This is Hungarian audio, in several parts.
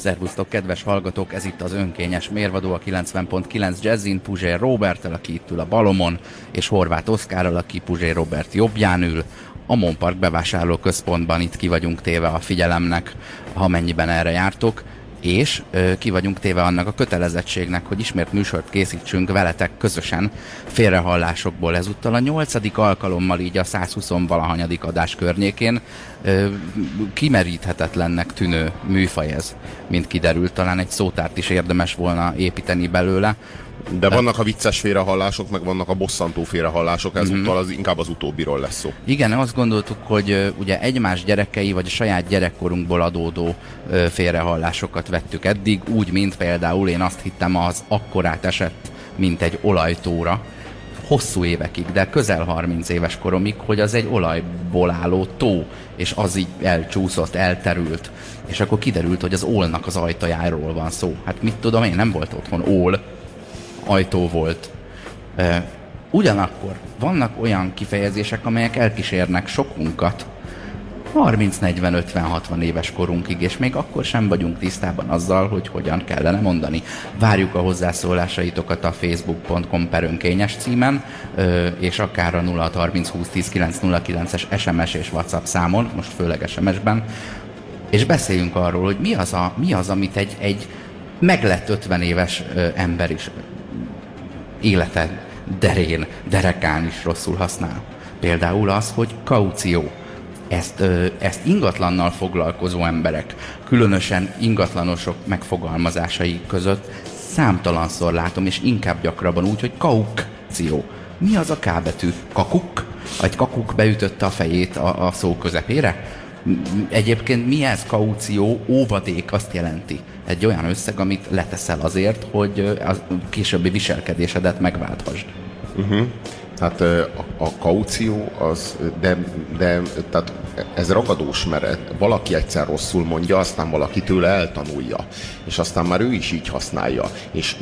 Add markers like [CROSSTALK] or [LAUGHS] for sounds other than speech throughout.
Szervusztok, kedves hallgatók, ez itt az önkényes mérvadó a 90.9 Jazzin, Puzsér Robertel, aki itt ül a balomon, és Horváth Oszkárral, aki Puzsér Robert jobbján ül. A Monpark bevásárló központban itt ki vagyunk téve a figyelemnek, ha mennyiben erre jártok és ö, ki vagyunk téve annak a kötelezettségnek, hogy ismét műsort készítsünk veletek közösen félrehallásokból. Ezúttal a nyolcadik alkalommal így a 120 valahanyadik adás környékén ö, kimeríthetetlennek tűnő műfaj ez, mint kiderült. Talán egy szótárt is érdemes volna építeni belőle. De vannak a vicces félrehallások, meg vannak a bosszantó félrehallások, ezúttal az inkább az utóbbiról lesz szó. Igen, azt gondoltuk, hogy ugye egymás gyerekei, vagy a saját gyerekkorunkból adódó félrehallásokat vettük eddig, úgy, mint például én azt hittem az akkorát esett, mint egy olajtóra, hosszú évekig, de közel 30 éves koromig, hogy az egy olajból álló tó, és az így elcsúszott, elterült. És akkor kiderült, hogy az ólnak az ajtajáról van szó. Hát mit tudom én, nem volt otthon ól, ajtó volt. Ugyanakkor vannak olyan kifejezések, amelyek elkísérnek sokunkat 30-40-50-60 éves korunkig, és még akkor sem vagyunk tisztában azzal, hogy hogyan kellene mondani. Várjuk a hozzászólásaitokat a facebook.com per önkényes címen, és akár a 0630 20 909 es SMS és WhatsApp számon, most főleg SMS-ben, és beszéljünk arról, hogy mi az, a, mi az amit egy, egy meglett 50 éves ember is élete derén, derekán is rosszul használ. Például az, hogy kaució. Ezt, ezt ingatlannal foglalkozó emberek, különösen ingatlanosok megfogalmazásai között számtalanszor látom, és inkább gyakrabban úgy, hogy kaukció. Mi az a K betű? Kakuk? Egy kakuk beütötte a fejét a, a szó közepére? Egyébként mi ez kaució? Óvadék azt jelenti. Egy olyan összeg, amit leteszel azért, hogy a későbbi viselkedésedet megválthasd. Uh-huh. Hát a, a kaució az, de, de tehát ez ragadós, mert valaki egyszer rosszul mondja, aztán valaki tőle eltanulja, és aztán már ő is így használja, és,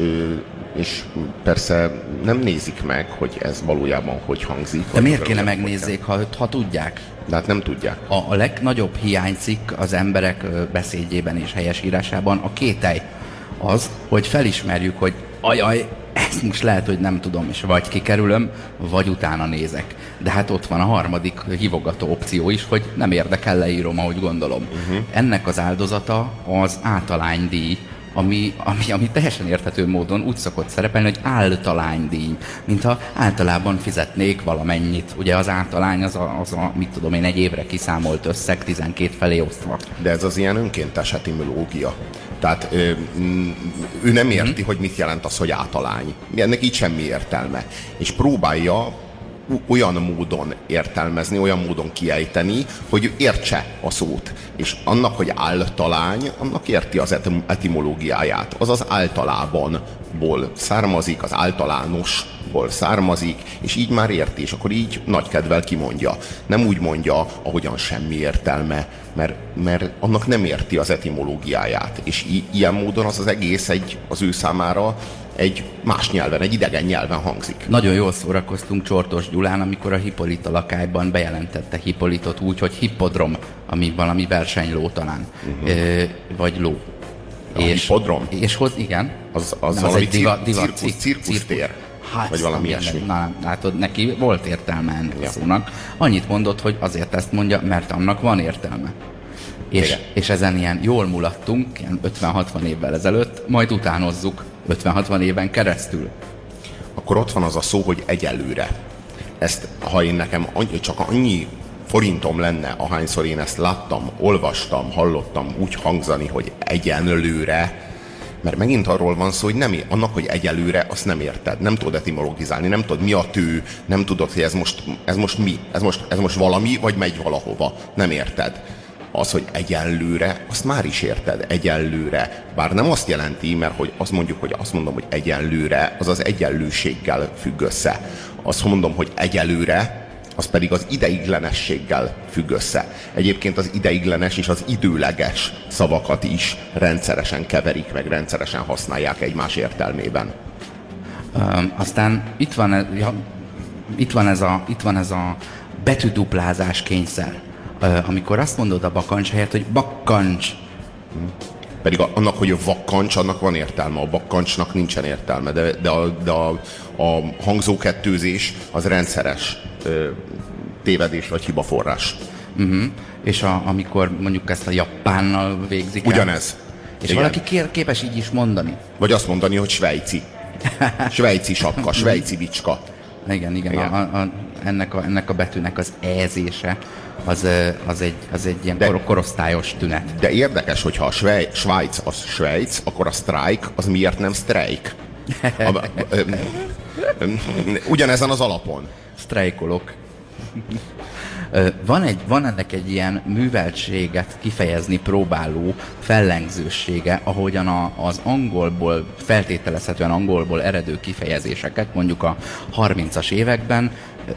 és persze nem nézik meg, hogy ez valójában hogy hangzik. De miért kéne megnézzék, ha, ha tudják? De hát nem tudják. A, a legnagyobb hiányzik az emberek beszédjében és helyesírásában a kételj. Az, hogy felismerjük, hogy ajaj, ezt most lehet, hogy nem tudom, és vagy kikerülöm, vagy utána nézek. De hát ott van a harmadik hívogató opció is, hogy nem érdekel, leírom, ahogy gondolom. Uh-huh. Ennek az áldozata az általánydíj, ami, ami, ami teljesen érthető módon úgy szokott szerepelni, hogy általánydíj, mintha általában fizetnék valamennyit. Ugye az általány az a, az a, mit tudom én, egy évre kiszámolt összeg 12 felé osztva. De ez az ilyen önkéntes etimológia. Tehát ő, ő nem érti, mm-hmm. hogy mit jelent az, hogy átalány. Ennek így semmi értelme. És próbálja olyan módon értelmezni, olyan módon kiejteni, hogy értse a szót. És annak, hogy általány, annak érti az etimológiáját. Az az általában-ból származik, az általánosból származik, és így már érti, és akkor így nagy kedvel kimondja. Nem úgy mondja, ahogyan semmi értelme, mert, mert annak nem érti az etimológiáját. És ilyen módon az az egész egy az ő számára egy más nyelven, egy idegen nyelven hangzik. Nagyon jól szórakoztunk Csortos Gyulán, amikor a Hippolyta lakályban bejelentette Hippolytot úgy, hogy hippodrom, ami valami versenyló talán, uh-huh. ö, vagy ló. A és, hippodrom? És hoz, igen. Az, az, az valami egy diva, diva, cirkusz, cirkusztér. Hát, vagy valami ilyesmi. Na, látod, neki volt értelme ennek ja. a szónak. Annyit mondott, hogy azért ezt mondja, mert annak van értelme. És, és ezen ilyen jól mulattunk, ilyen 50-60 évvel ezelőtt, majd utánozzuk 50-60 éven keresztül. Akkor ott van az a szó, hogy egyelőre. Ezt, ha én nekem annyi, csak annyi forintom lenne, ahányszor én ezt láttam, olvastam, hallottam úgy hangzani, hogy egyenlőre, mert megint arról van szó, hogy nem, annak, hogy egyelőre, azt nem érted. Nem tudod etimologizálni, nem tudod mi a tő, nem tudod, hogy ez most, ez most mi, ez most, ez most valami, vagy megy valahova. Nem érted az, hogy egyenlőre, azt már is érted, egyenlőre. Bár nem azt jelenti, mert hogy azt mondjuk, hogy azt mondom, hogy egyenlőre, az az egyenlőséggel függ össze. Azt mondom, hogy egyelőre, az pedig az ideiglenességgel függ össze. Egyébként az ideiglenes és az időleges szavakat is rendszeresen keverik, meg rendszeresen használják egymás értelmében. Um, aztán itt van, ja, itt van ez a, itt van ez a betűduplázás kényszer amikor azt mondod a bakancs helyett, hogy bakkancs, Pedig a- annak, hogy a vakkancs, annak van értelme, a vakkancsnak nincsen értelme, de, de, a, de a, a hangzókettőzés az rendszeres ö, tévedés vagy hibaforrás. Uh-huh. És a, amikor mondjuk ezt a japánnal végzik el, Ugyanez. És Igen. valaki kér, képes így is mondani. Vagy azt mondani, hogy svejci. [LAUGHS] Svejci sapka, svejci bicska. Igen, igen. Igen. A, a, ennek, a, ennek a betűnek az ezése az, az, egy, az egy ilyen De- kor, korosztályos tünet. De érdekes, hogyha a Svej, Svájc az Svájc, akkor a strike az miért nem strike? A, ö, ö, ugyanezen az alapon. Sztrájkolok. Ö, Van, egy, van ennek egy ilyen műveltséget kifejezni próbáló fellengzősége, ahogyan a, az angolból, feltételezhetően angolból eredő kifejezéseket mondjuk a 30-as években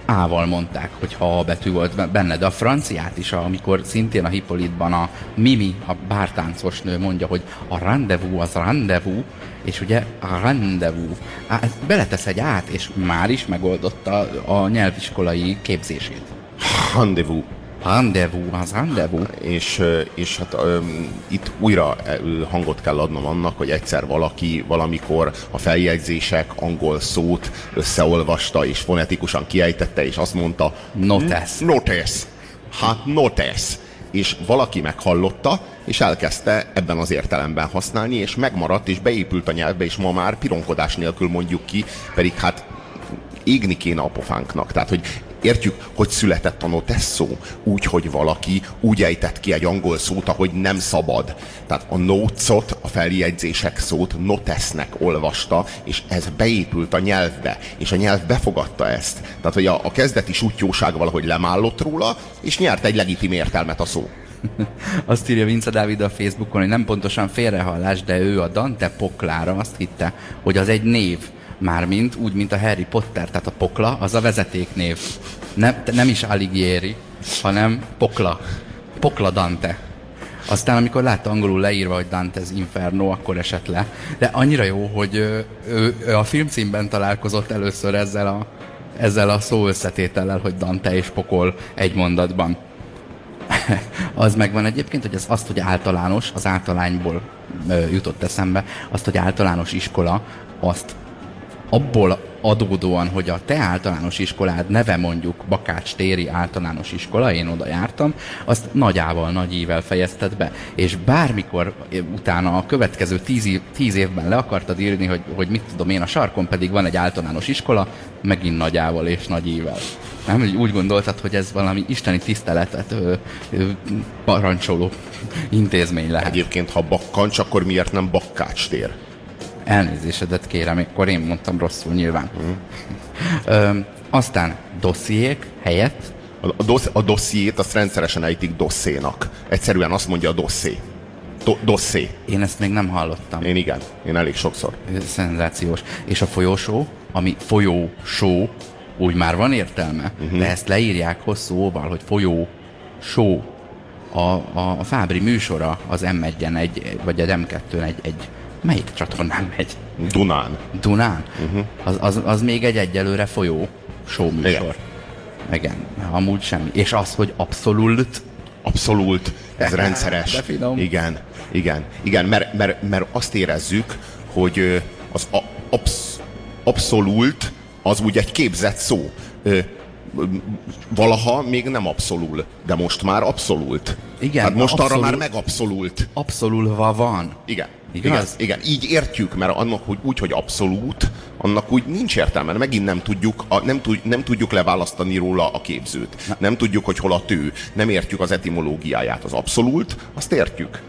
ával mondták, hogy ha a betű volt benne, de a franciát is, amikor szintén a Hippolytban a Mimi, a bártáncos nő mondja, hogy a rendezvous az rendezvous, és ugye a ez beletesz egy át, és már is megoldotta a nyelviskolai képzését. Rendezvous. Rendezvous az rendezvous. És, és hát öm, itt újra hangot kell adnom annak, hogy egyszer valaki valamikor a feljegyzések angol szót összeolvasta, és fonetikusan kiejtette, és azt mondta, Notice. Notice. Hát notice. És valaki meghallotta, és elkezdte ebben az értelemben használni, és megmaradt, és beépült a nyelvbe, és ma már pironkodás nélkül mondjuk ki, pedig hát égni kéne a pofánknak. Tehát, hogy értjük, hogy született a notesszó úgy, hogy valaki úgy ejtett ki egy angol szót, ahogy nem szabad. Tehát a notesot, a feljegyzések szót notesznek olvasta, és ez beépült a nyelvbe, és a nyelv befogadta ezt. Tehát, hogy a, a kezdeti sutyóság valahogy lemállott róla, és nyert egy legitim értelmet a szó. [LAUGHS] Azt írja Vince Dávid a Facebookon, hogy nem pontosan félrehallás, de ő a Dante poklára azt hitte, hogy az egy név. Mármint úgy, mint a Harry Potter, tehát a pokla az a vezetéknév. Nem, nem is Alighieri, hanem pokla. Pokla Dante. Aztán, amikor látta angolul leírva, hogy Dante's Inferno, akkor esett le. De annyira jó, hogy ő, ő, ő a filmcímben találkozott először ezzel a, ezzel a szó összetétellel, hogy Dante és pokol egy mondatban. [LAUGHS] az megvan egyébként, hogy ez azt, hogy általános, az általányból ö, jutott eszembe, azt, hogy általános iskola, azt abból adódóan, hogy a te általános iskolád neve mondjuk Bakács téri általános iskola, én oda jártam, azt nagyával, nagy ível fejezted be. És bármikor utána a következő tíz, év, tíz évben le akartad írni, hogy, hogy mit tudom én, a sarkon pedig van egy általános iskola, megint nagyával és nagy ível. Nem, úgy gondoltad, hogy ez valami isteni tiszteletet ö, ö, parancsoló intézmény lehet. Egyébként, ha bakkancs, akkor miért nem bakkács tér? Elnézésedet kérem, akkor én mondtam rosszul nyilván. Ö, aztán dossziék helyett A, a, dosz, a dossziét azt rendszeresen ejtik dosszénak. Egyszerűen azt mondja a dosszé. Do, dosszé. én ezt még nem hallottam. Én igen, én elég sokszor. Szenzációs. És a folyósó, ami folyósó, úgy már van értelme, uh-huh. de ezt leírják hosszú óval, hogy folyó, só. A, a, a Fábri műsora az M1-en egy, vagy egy M2-n egy, egy melyik csatornán megy? Dunán. Dunán? Uh-huh. Az, az, az még egy egyelőre folyó show műsor. Igen. Igen. amúgy semmi. És az, hogy abszolút Abszolút, ez [LAUGHS] rendszeres. De finom. Igen, igen, igen, mert, mert, mert azt érezzük, hogy az a, absz, abszolút az úgy egy képzett szó. Valaha még nem abszolul, de most már abszolút. Igen, Hát most arra abszolút. már megabszolult. abszolulva van. Igen. Igaz? Igen, igen, így értjük, mert annak, hogy úgy, hogy abszolút, annak úgy nincs értelme. Megint nem tudjuk, a, nem, tud, nem tudjuk leválasztani róla a képzőt. Nem tudjuk, hogy hol a tő. Nem értjük az etimológiáját. Az abszolút, azt értjük.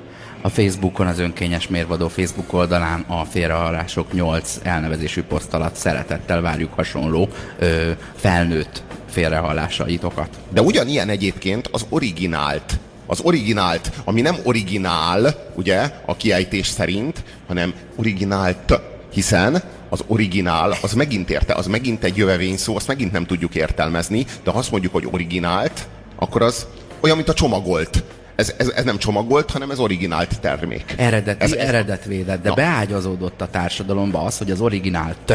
A Facebookon, az önkényes mérvadó Facebook oldalán a félrehallások 8 elnevezésű poszt alatt szeretettel várjuk hasonló ö, felnőtt félrehallásaitokat. De ugyanilyen egyébként az originált. Az originált, ami nem originál, ugye, a kiejtés szerint, hanem originált, hiszen az originál, az megint érte, az megint egy jövevény szó, azt megint nem tudjuk értelmezni, de ha azt mondjuk, hogy originált, akkor az olyan, mint a csomagolt. Ez, ez, ez nem csomagolt, hanem ez originált termék. Eredeti, Ez- ez, eredetvédett, de Na. beágyazódott a társadalomba az, hogy az originál t,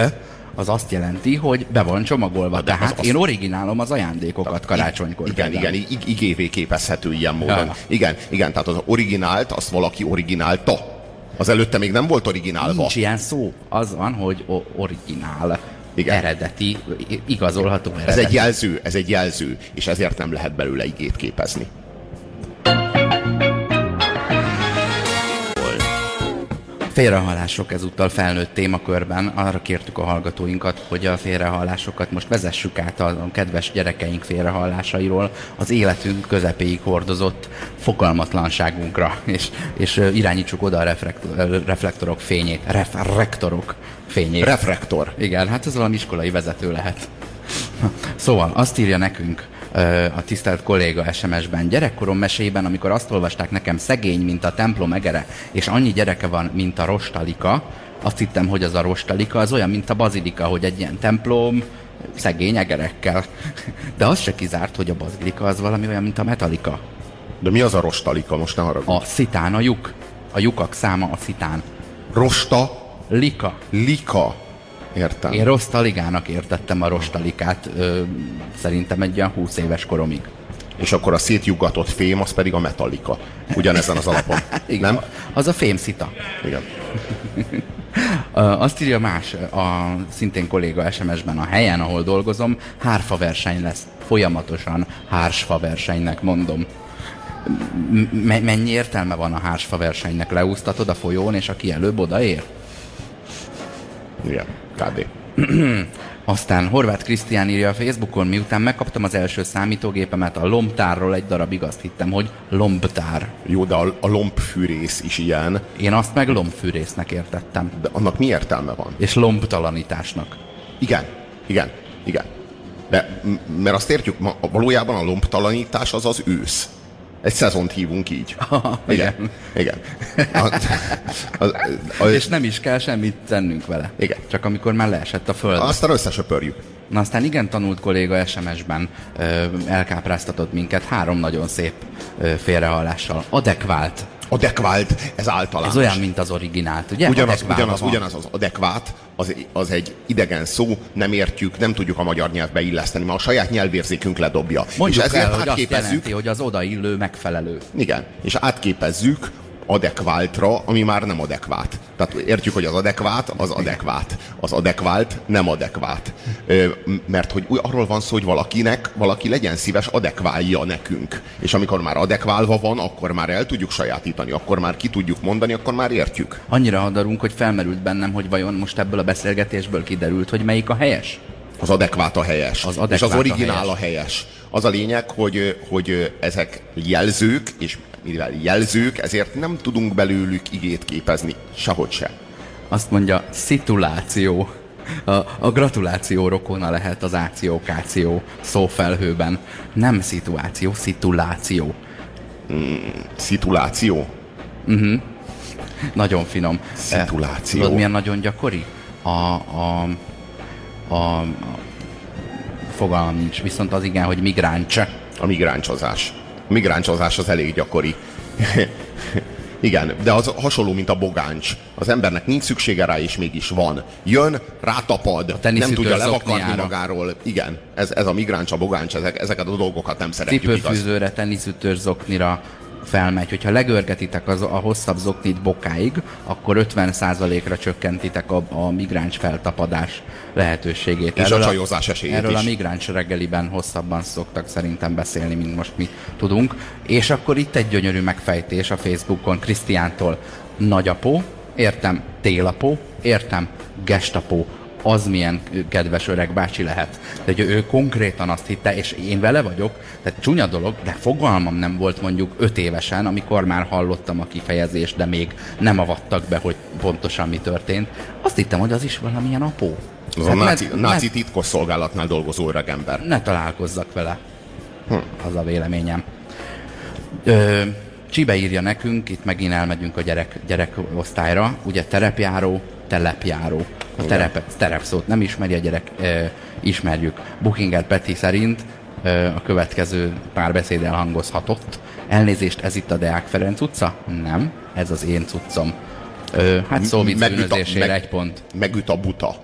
az azt jelenti, hogy be van csomagolva. de az Tehát azt- én originálom az ajándékokat karácsonykor. Igen, például. igen, ig- igévé képezhető ilyen módon. Ja. Igen, igen, tehát az originált, azt valaki originálta. Az előtte még nem volt originálva. Nincs ilyen szó. Az van, hogy originál. Igen. Eredeti, igazolható eredeti. Ez egy jelző, ez egy jelző, és ezért nem lehet belőle igét képezni. Félrehallások ezúttal felnőtt témakörben. Arra kértük a hallgatóinkat, hogy a félrehallásokat most vezessük át a kedves gyerekeink félrehallásairól az életünk közepéig hordozott fogalmatlanságunkra, és, és irányítsuk oda a reflektor, reflektorok fényét, refrektorok fényét. Reflektor. Igen, hát ez valami iskolai vezető lehet. Szóval azt írja nekünk a tisztelt kolléga SMS-ben, gyerekkorom meséiben, amikor azt olvasták nekem szegény, mint a templom egere, és annyi gyereke van, mint a rostalika, azt hittem, hogy az a rostalika az olyan, mint a bazilika, hogy egy ilyen templom szegény egerekkel. De az se kizárt, hogy a bazilika az valami olyan, mint a metalika. De mi az a rostalika? Most ne haragudj. A szitán, a lyuk. A lyukak száma a szitán. Rosta, Lika. lika. Értem. Én rostaligának értettem a rostalikát, ö, szerintem egy olyan 20 éves koromig. És akkor a szétjuggatott fém, az pedig a metallika. Ugyanezen az alapon. [LAUGHS] Igen, Nem? az a fémszita. Igen. [LAUGHS] Ö, Azt írja más, a szintén kolléga SMS-ben, a helyen, ahol dolgozom, hárfa verseny lesz. Folyamatosan hársfa versenynek mondom. M- mennyi értelme van a hársfa versenynek? Leúztatod a folyón, és aki előbb odaér? Igen. KD. [CLEARS THROAT] Aztán Horváth Krisztián írja a Facebookon, miután megkaptam az első számítógépemet, a lombtárról egy darabig azt hittem, hogy lombtár. Jó, de a, a lombfűrész is ilyen, Én azt meg lombfűrésznek értettem. de annak mi értelme van? És lombtalanításnak. Igen, igen, igen. De, mert azt értjük, valójában a lombtalanítás az az ősz. Egy szezont hívunk így. [LAUGHS] igen. Igen. [LAUGHS] A, a, a, És nem is kell semmit tennünk vele. Igen. Csak amikor már leesett a föld. aztán összesöpörjük. Na aztán igen tanult kolléga SMS-ben ö, elkápráztatott minket három nagyon szép ö, félrehallással. Adekvált. Adekvált, ez általános. Ez olyan, mint az originált, ugye? Ugyanaz, ugyanaz, van. ugyanaz az adekvát, az, az egy idegen szó, nem értjük, nem tudjuk a magyar nyelvbe illeszteni, mert a saját nyelvérzékünk ledobja. Mondjuk és ezért el, hogy azt átképezzük, jelenti, hogy az odaillő megfelelő. igen, és átképezzük adekváltra, ami már nem adekvát. Tehát értjük, hogy az adekvát, az adekvát. Az adekvált nem adekvát. Mert hogy arról van szó, hogy valakinek, valaki legyen szíves, adekválja nekünk. És amikor már adekválva van, akkor már el tudjuk sajátítani, akkor már ki tudjuk mondani, akkor már értjük. Annyira hadarunk, hogy felmerült bennem, hogy vajon most ebből a beszélgetésből kiderült, hogy melyik a helyes. Az adekvát a helyes. Az és adekvát az a originál a helyes. helyes. Az a lényeg, hogy, hogy ezek jelzők, és mivel jelzők, ezért nem tudunk belőlük igét képezni. Sehogy se. Azt mondja, szituláció. A, a gratuláció rokona lehet az ációkáció szófelhőben. Nem szituáció, szituláció. Szituláció. Nagyon finom. Szituláció. Eh, Tudod, milyen nagyon gyakori? A, a, a, a fogalmam nincs, viszont az igen, hogy migráns. A migráncsozás. Migráncsozás az elég gyakori. [LAUGHS] Igen, de az hasonló, mint a bogáncs. Az embernek nincs szüksége rá, és mégis van. Jön, rátapad, nem tudja levakarni magáról. Igen, ez, ez a migráncs, a bogáncs, ezek, ezeket a dolgokat nem szeretjük? Cipőfűzőre, teniszütőr zoknira felmegy. Hogyha legörgetitek az, a hosszabb zoknit bokáig, akkor 50%-ra csökkentitek a, a migráns feltapadás lehetőségét. És a csajozás esélyét Erről is. a migráns reggeliben hosszabban szoktak szerintem beszélni, mint most mi tudunk. És akkor itt egy gyönyörű megfejtés a Facebookon Krisztiántól. Nagyapó, értem, télapó, értem, gestapó. Az milyen kedves öreg bácsi lehet. De hogy ő konkrétan azt hitte, és én vele vagyok, tehát csúnya dolog, de fogalmam nem volt mondjuk öt évesen, amikor már hallottam a kifejezést, de még nem avattak be, hogy pontosan mi történt. Azt hittem, hogy az is valamilyen apó. Az a Hát náci, ne- náci titkos szolgálatnál dolgozó öregember. ne találkozzak vele. Az a véleményem. Ö, Csibe írja nekünk, itt megint elmegyünk a gyerek, gyerekosztályra, ugye terepjáró, telepjáró. A terep, terepszót nem ismeri a gyerek, ö, ismerjük. Bookinger Peti szerint ö, a következő párbeszéd elhangozhatott. Elnézést, ez itt a Deák Ferenc utca? Nem, ez az én cuccom. Ö, hát szóvic bűnözésére meg- egy pont. Megüt a buta.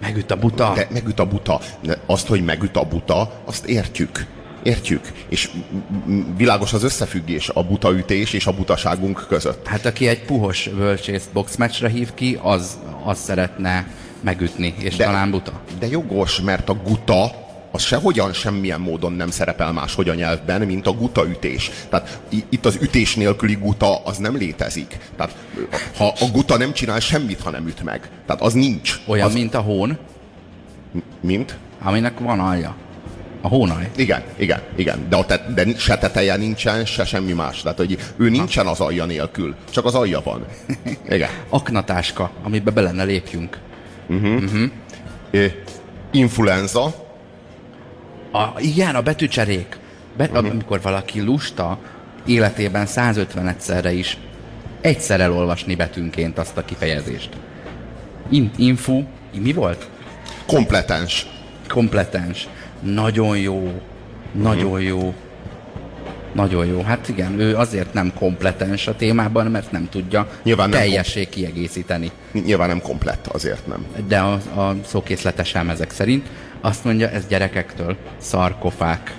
Megüt a buta. De megüt a buta. Azt, hogy megüt a buta, azt értjük. Értjük. És m- m- világos az összefüggés a buta ütés és a butaságunk között. Hát aki egy puhos völcsészt boxmeccsre hív ki, az, az szeretne megütni, és De- talán buta. De jogos, mert a guta az sehogyan semmilyen módon nem szerepel máshogy a nyelvben, mint a guta ütés. Tehát itt az ütés nélküli guta az nem létezik. Tehát ha a guta nem csinál semmit, ha nem üt meg. Tehát az nincs. Olyan, az, mint a hón, mint? aminek van alja. A hónaj. Igen, igen, igen. De, a te, de se teteje nincsen, se semmi más. Tehát, hogy ő nincsen az alja nélkül, csak az alja van. [LAUGHS] Igen. Aknatáska, amiben be lenne lépjünk. Ö, Influenza, A, igen, a betűcserék. Be, uh-huh. Amikor valaki lusta, életében 150 egyszerre is egyszer elolvasni betűnként azt a kifejezést. In, infu, mi volt? kompletens. Kompletens. Nagyon jó. Nagyon jó. Nagyon jó. Hát igen, ő azért nem kompletens a témában, mert nem tudja Nyilván nem teljessé kiegészíteni. Nyilván nem komplett, azért nem. De a, a szókészlete sem ezek szerint. Azt mondja, ez gyerekektől szarkofák.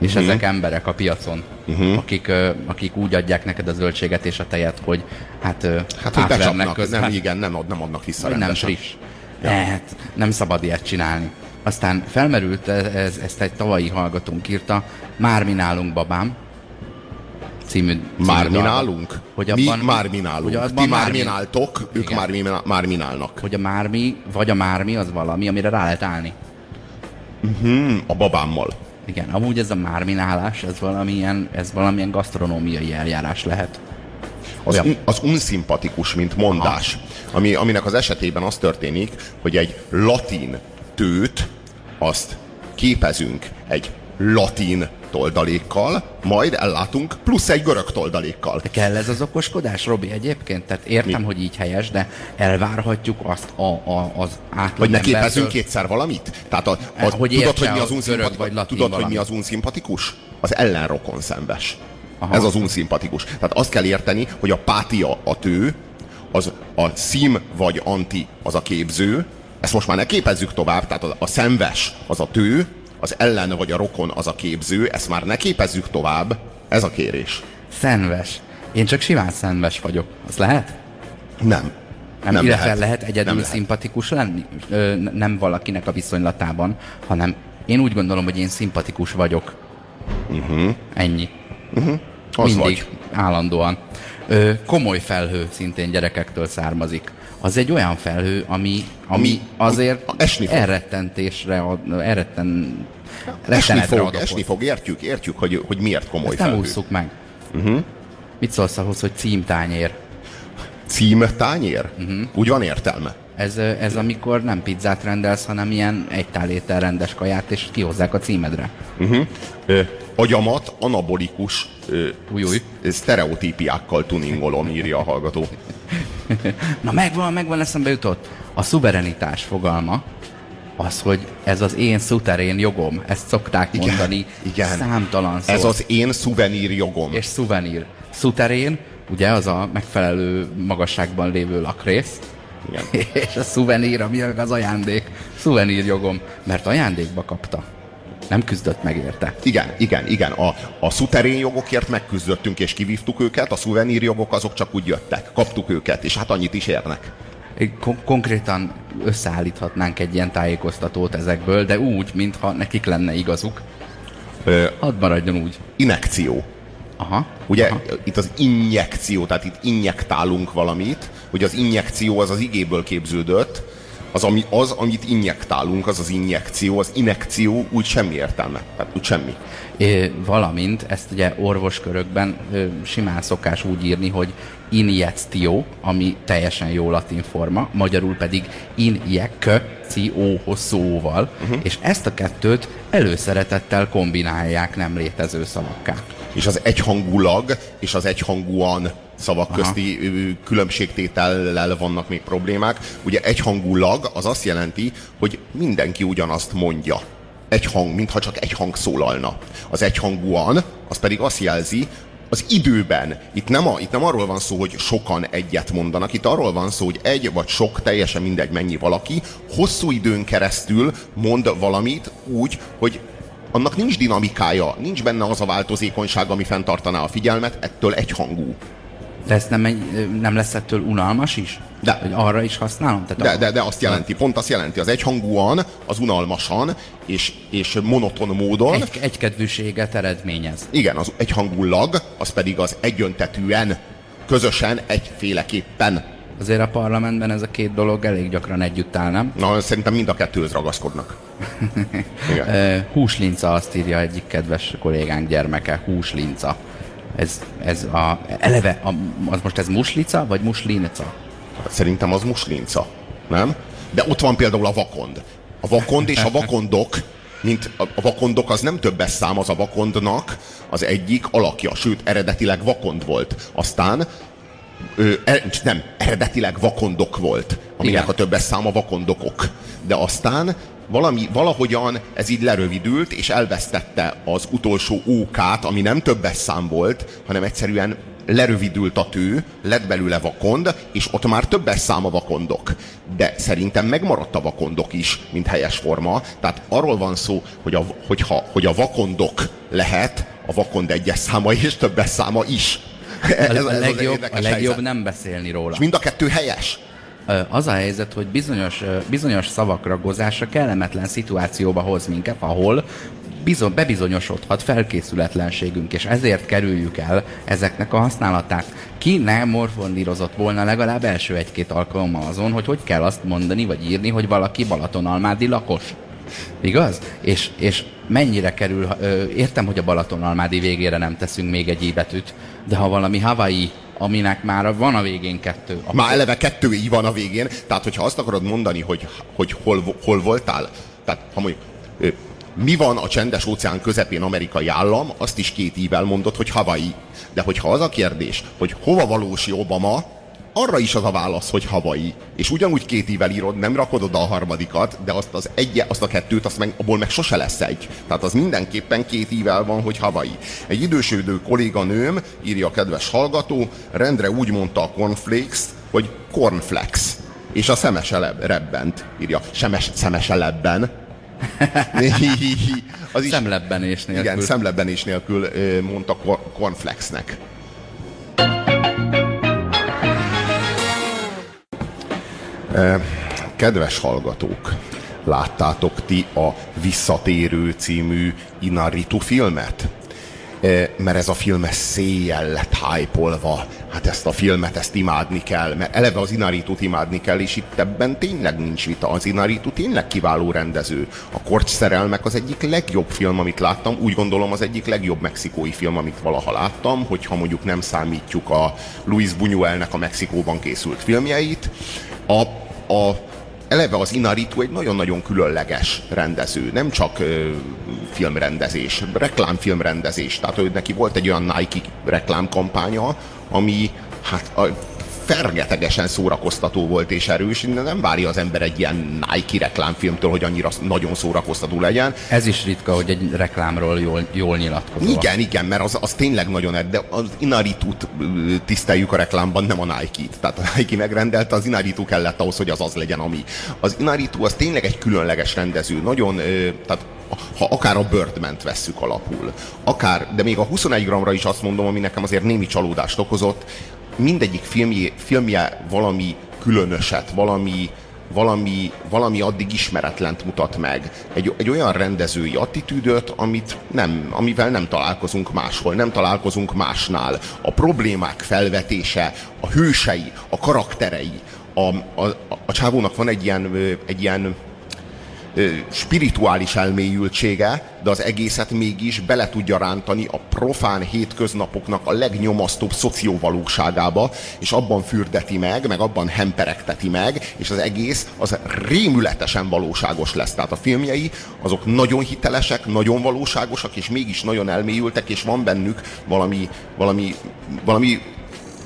És uh-huh. ezek emberek a piacon, uh-huh. akik, akik úgy adják neked a zöldséget és a tejet, hogy hát, Hát, hogy becsapnak, közben. nem, igen, nem, ad, nem adnak vissza Hogy nem rendesen. friss. Ja. Hát, nem szabad ilyet csinálni. Aztán felmerült, ez, ezt egy tavalyi hallgatónk írta, Már mi nálunk babám, című, című Már mi nálunk? Hogy mi abban, már mi nálunk. Hogy Ti abban már már mi mi, náltok, ők Igen. már mi, már mi nálnak. hogy a mármi, vagy a mármi az valami, amire rá lehet állni. Hm, a babámmal. Igen, amúgy ez a márminálás, ez valamilyen, ez valamilyen gasztronómiai eljárás lehet. Az, un, az unszimpatikus, mint mondás. Ami, aminek az esetében az történik, hogy egy latin tőt, azt képezünk egy latin toldalékkal, majd ellátunk plusz egy görög toldalékkal. De kell ez az okoskodás, Robi, egyébként? Tehát értem, Mi? hogy így helyes, de elvárhatjuk azt a, a, az átlag Hogy ne képezzünk kétszer valamit? Tehát a, az, Hogy tudod, hogy mi az unszimpatikus? vagy Tudod, hogy mi az unszimpatikus? Az ellenrokon szenves. Aha. Ez az unszimpatikus. Tehát azt kell érteni, hogy a pátia a tő, az a szim vagy anti az a képző, ezt most már ne képezzük tovább, tehát a, a szenves az a tő, az ellen vagy a rokon az a képző, ezt már ne képezzük tovább, ez a kérés. Szenves. Én csak simán szenves vagyok. Az lehet? Nem. Nem, nem illetve lehet, lehet Nem egyedül lehet. szimpatikus lenni? Ö, nem valakinek a viszonylatában, hanem én úgy gondolom, hogy én szimpatikus vagyok. Uh-huh. Ennyi. Az Mindig, vagy. állandóan. Ö, komoly felhő szintén gyerekektől származik. Az egy olyan felhő, ami, ami Ami- azért esni fog. elrettentésre, ad, elretten, Esni fog, ad esni fog, értjük, értjük, hogy, hogy miért komoly Ezt nem felhő. ússzuk meg. Uh-huh. Mit szólsz ahhoz, hogy címtányér? Címtányér? Uh-huh. Úgy van értelme. Ez, ez amikor nem pizzát rendelsz, hanem ilyen egy tálétel rendes kaját, és kihozzák a címedre. Uh-huh. Ö, agyamat anabolikus ö, Új, új. sz- sztereotípiákkal tuningolom, írja a hallgató. Na megvan, megvan, eszembe jutott. A szuverenitás fogalma az, hogy ez az én szuterén jogom, ezt szokták Igen, mondani igen. számtalan szó. Ez az én szuvenír jogom. És szuvenír. Szuterén, ugye az a megfelelő magasságban lévő lakrész, Igen. [LAUGHS] és a szuvenír, ami az ajándék. Szuvenír jogom, mert ajándékba kapta. Nem küzdött meg érte. Igen, igen, igen. A, a szuterén jogokért megküzdöttünk és kivívtuk őket, a szuvenír jogok azok csak úgy jöttek. Kaptuk őket, és hát annyit is érnek. Kon- konkrétan összeállíthatnánk egy ilyen tájékoztatót ezekből, de úgy, mintha nekik lenne igazuk. Ö, Hadd maradjon úgy. inekció. Aha. Ugye Aha. itt az injekció, tehát itt injektálunk valamit, hogy az injekció az az igéből képződött, az, ami, az, amit injektálunk, az az injekció, az inekció úgy semmi értelme. Tehát úgy semmi. É, valamint ezt ugye orvoskörökben ö, simán szokás úgy írni, hogy injekció, ami teljesen jó latin forma, magyarul pedig injekció hosszúval, uh-huh. és ezt a kettőt előszeretettel kombinálják nem létező szavakká. És az egyhangulag és az egyhangúan szavak Aha. közti ö, különbségtétellel vannak még problémák. Ugye egyhangulag az azt jelenti, hogy mindenki ugyanazt mondja. Egy hang, mintha csak egy hang szólalna. Az egyhangúan, az pedig azt jelzi, az időben. Itt nem, a, itt nem arról van szó, hogy sokan egyet mondanak, itt arról van szó, hogy egy vagy sok, teljesen mindegy mennyi valaki, hosszú időn keresztül mond valamit úgy, hogy annak nincs dinamikája, nincs benne az a változékonyság, ami fenntartaná a figyelmet, ettől egyhangú. De ez nem, egy, nem lesz ettől unalmas is? De. Hogy arra is használom? Tehát De, a, de, de azt jelenti, pont azt jelenti, az egyhangúan, az unalmasan és, és monoton módon. Egy, egykedvűséget eredményez. Igen, az egyhangulag, az pedig az egyöntetűen, közösen, egyféleképpen. Azért a parlamentben ez a két dolog elég gyakran együtt áll, nem? Na, szerintem mind a kettőhöz ragaszkodnak. [LAUGHS] Igen. Ö, Húslinca azt írja egyik kedves kollégánk gyermeke, húslinca. Ez, ez a, eleve, a, az most ez muslica, vagy muslinca? Szerintem az muslinca, nem? De ott van például a vakond. A vakond és a vakondok, mint a, a vakondok az nem többes szám, az a vakondnak az egyik alakja, sőt, eredetileg vakond volt. Aztán ö, e, nem, eredetileg vakondok volt, aminek Igen. a többes száma vakondokok. De aztán valami, valahogyan ez így lerövidült, és elvesztette az utolsó ókát, ami nem többes szám volt, hanem egyszerűen lerövidült a tő, lett belőle vakond, és ott már többes szám a vakondok. De szerintem megmaradt a vakondok is, mint helyes forma. Tehát arról van szó, hogy a, hogyha, hogy a vakondok lehet a vakond egyes száma és többes száma is. A, a, az legjobb, a legjobb helyzet. nem beszélni róla. És mind a kettő helyes. Az a helyzet, hogy bizonyos, bizonyos szavak ragozása kellemetlen szituációba hoz minket, ahol bizony, bebizonyosodhat felkészületlenségünk, és ezért kerüljük el ezeknek a használatát. Ki nem morfondírozott volna legalább első egy-két alkalommal azon, hogy hogy kell azt mondani vagy írni, hogy valaki Balatonalmádi lakos. Igaz? És, és mennyire kerül, ö, értem, hogy a Balatonalmádi végére nem teszünk még egy i íbetűt, de ha valami Hawaii, aminek már van a végén kettő, akkor Már eleve kettő i van a végén, tehát hogyha azt akarod mondani, hogy, hogy hol, hol voltál, tehát ha mondjuk, mi van a csendes óceán közepén amerikai állam, azt is két ível mondod, hogy Hawaii. De hogyha az a kérdés, hogy hova valósi Obama, arra is az a válasz, hogy Hawaii. És ugyanúgy két ível írod, nem rakod oda a harmadikat, de azt, az egy, azt a kettőt, azt meg, abból meg sose lesz egy. Tehát az mindenképpen két ível van, hogy Hawaii. Egy idősödő kolléganőm, írja a kedves hallgató, rendre úgy mondta a cornflakes, hogy cornflakes. És a szemese leb- rebbent, írja. Semes, szemese lebben. [LAUGHS] az is, szemlebbenés nélkül. igen, szemlebbenés nélkül mondta cor- Kedves hallgatók, láttátok ti a Visszatérő című Inaritu filmet? E, Mert ez a film ez széjjel lett hype Hát ezt a filmet, ezt imádni kell, mert eleve az Inaritut imádni kell, és itt ebben tényleg nincs vita. Az Inaritu tényleg kiváló rendező. A Korcs szerelmek az egyik legjobb film, amit láttam. Úgy gondolom az egyik legjobb mexikói film, amit valaha láttam, hogyha mondjuk nem számítjuk a Luis Buñuelnek a Mexikóban készült filmjeit. A, a eleve az Inaritu egy nagyon-nagyon különleges rendező, nem csak ö, filmrendezés, reklámfilmrendezés. Tehát ő neki volt egy olyan Nike reklámkampánya, ami hát a, fergetegesen szórakoztató volt és erős, nem várja az ember egy ilyen Nike reklámfilmtől, hogy annyira nagyon szórakoztató legyen. Ez is ritka, hogy egy reklámról jól, jól nyilatkozol. Igen, igen, mert az, az tényleg nagyon er- de az Inaritut tiszteljük a reklámban, nem a Nike-t. Tehát a Nike megrendelte, az Inaritu kellett ahhoz, hogy az az legyen, ami. Az Inaritu az tényleg egy különleges rendező, nagyon, tehát ha akár a Birdment vesszük alapul, akár, de még a 21 gramra is azt mondom, ami nekem azért némi csalódást okozott, mindegyik filmje, filmje valami különöset, valami, valami, valami addig ismeretlent mutat meg. Egy, egy olyan rendezői attitűdöt, amit nem, amivel nem találkozunk máshol, nem találkozunk másnál. A problémák felvetése, a hősei, a karakterei. A, a, a csávónak van egy ilyen, egy ilyen spirituális elmélyültsége, de az egészet mégis bele tudja rántani a profán hétköznapoknak a legnyomasztóbb szocióvalóságába, és abban fürdeti meg, meg abban hemperegteti meg, és az egész az rémületesen valóságos lesz. Tehát a filmjei azok nagyon hitelesek, nagyon valóságosak, és mégis nagyon elmélyültek, és van bennük valami, valami, valami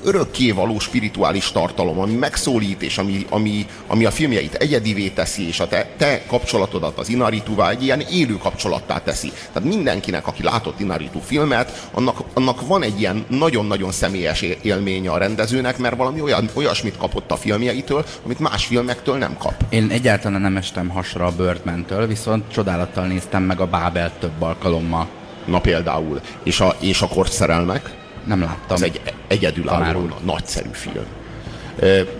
örökké való spirituális tartalom, ami megszólít, és ami, ami, ami a filmjeit egyedivé teszi, és a te, te kapcsolatodat az Inaritúval egy ilyen élő kapcsolattá teszi. Tehát mindenkinek, aki látott Inaritu filmet, annak, annak van egy ilyen nagyon-nagyon személyes élménye a rendezőnek, mert valami olyan, olyasmit kapott a filmjeitől, amit más filmektől nem kap. Én egyáltalán nem estem hasra a Birdman-től, viszont csodálattal néztem meg a Bábel több alkalommal. Na például. És a, és a korszerelmek? Nem láttam. Ez egy egyedülálló, nagyszerű film.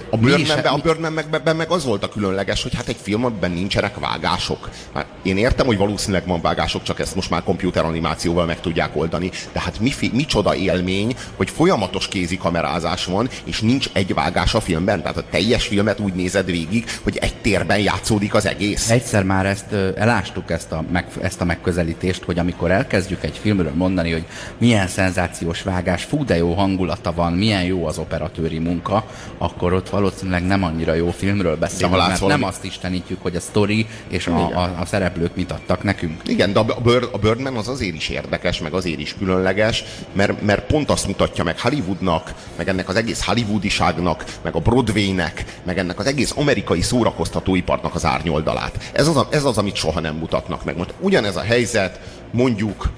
A Birdmanben, a Birdmanben meg az volt a különleges, hogy hát egy filmben nincsenek vágások. Hát én értem, hogy valószínűleg van vágások, csak ezt most már animációval meg tudják oldani, de hát mi, micsoda élmény, hogy folyamatos kézi kamerázás van, és nincs egy vágás a filmben. Tehát a teljes filmet úgy nézed végig, hogy egy térben játszódik az egész. Egyszer már ezt elástuk ezt a, meg, ezt a megközelítést, hogy amikor elkezdjük egy filmről mondani, hogy milyen szenzációs vágás, fú de jó hangulata van, milyen jó az operatőri munka, akkor ott valószínűleg nem annyira jó filmről beszélünk, mert valami... nem azt istenítjük, hogy a story és a, a, a szereplők mit adtak nekünk. Igen, de a, Bird, a Birdman az azért is érdekes, meg azért is különleges, mert, mert pont azt mutatja meg Hollywoodnak, meg ennek az egész Hollywoodiságnak, meg a Broadwaynek, meg ennek az egész amerikai szórakoztatóiparnak az árnyoldalát. Ez az, ez az, amit soha nem mutatnak meg. Most ugyanez a helyzet mondjuk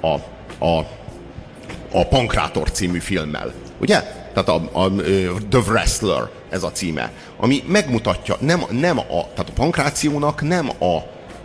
a, a, a Pankrátor című filmmel. Ugye? tehát a, a, The Wrestler ez a címe, ami megmutatja, nem, nem a, tehát a pankrációnak nem a,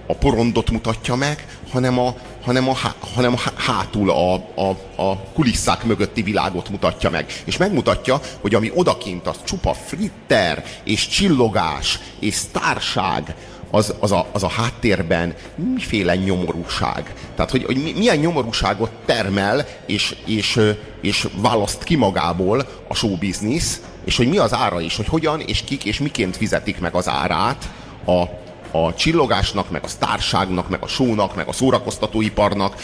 a porondot mutatja meg, hanem a, hanem a, hanem a hátul a, a, a kulisszák mögötti világot mutatja meg. És megmutatja, hogy ami odakint, az csupa fritter, és csillogás, és sztárság, az, az, a, az a háttérben miféle nyomorúság. Tehát, hogy, hogy milyen nyomorúságot termel, és, és, és választ ki magából a show business, és hogy mi az ára is, hogy hogyan, és kik, és miként fizetik meg az árát a, a csillogásnak, meg a sztárságnak, meg a sónak, meg a szórakoztatóiparnak,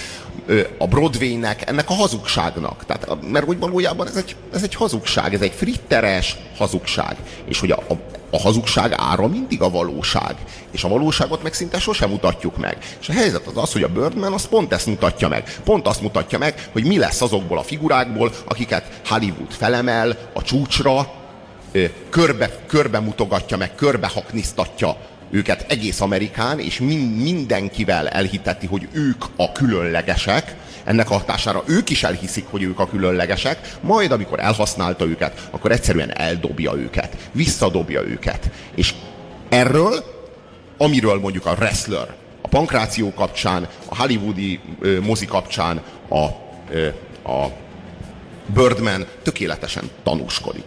a Broadwaynek, ennek a hazugságnak. Tehát, mert hogy valójában ez egy, ez egy hazugság, ez egy fritteres hazugság. És hogy a, a, a hazugság ára mindig a valóság. És a valóságot meg szinte sosem mutatjuk meg. És a helyzet az az, hogy a Birdman az pont ezt mutatja meg. Pont azt mutatja meg, hogy mi lesz azokból a figurákból, akiket Hollywood felemel a csúcsra, körbe, körbe mutogatja meg, körbe haknisztatja őket egész Amerikán, és min- mindenkivel elhiteti, hogy ők a különlegesek, ennek a hatására ők is elhiszik, hogy ők a különlegesek, majd amikor elhasználta őket, akkor egyszerűen eldobja őket, visszadobja őket. És erről, amiről mondjuk a wrestler, a pankráció kapcsán, a hollywoodi ö, mozi kapcsán a, ö, a Birdman tökéletesen tanúskodik.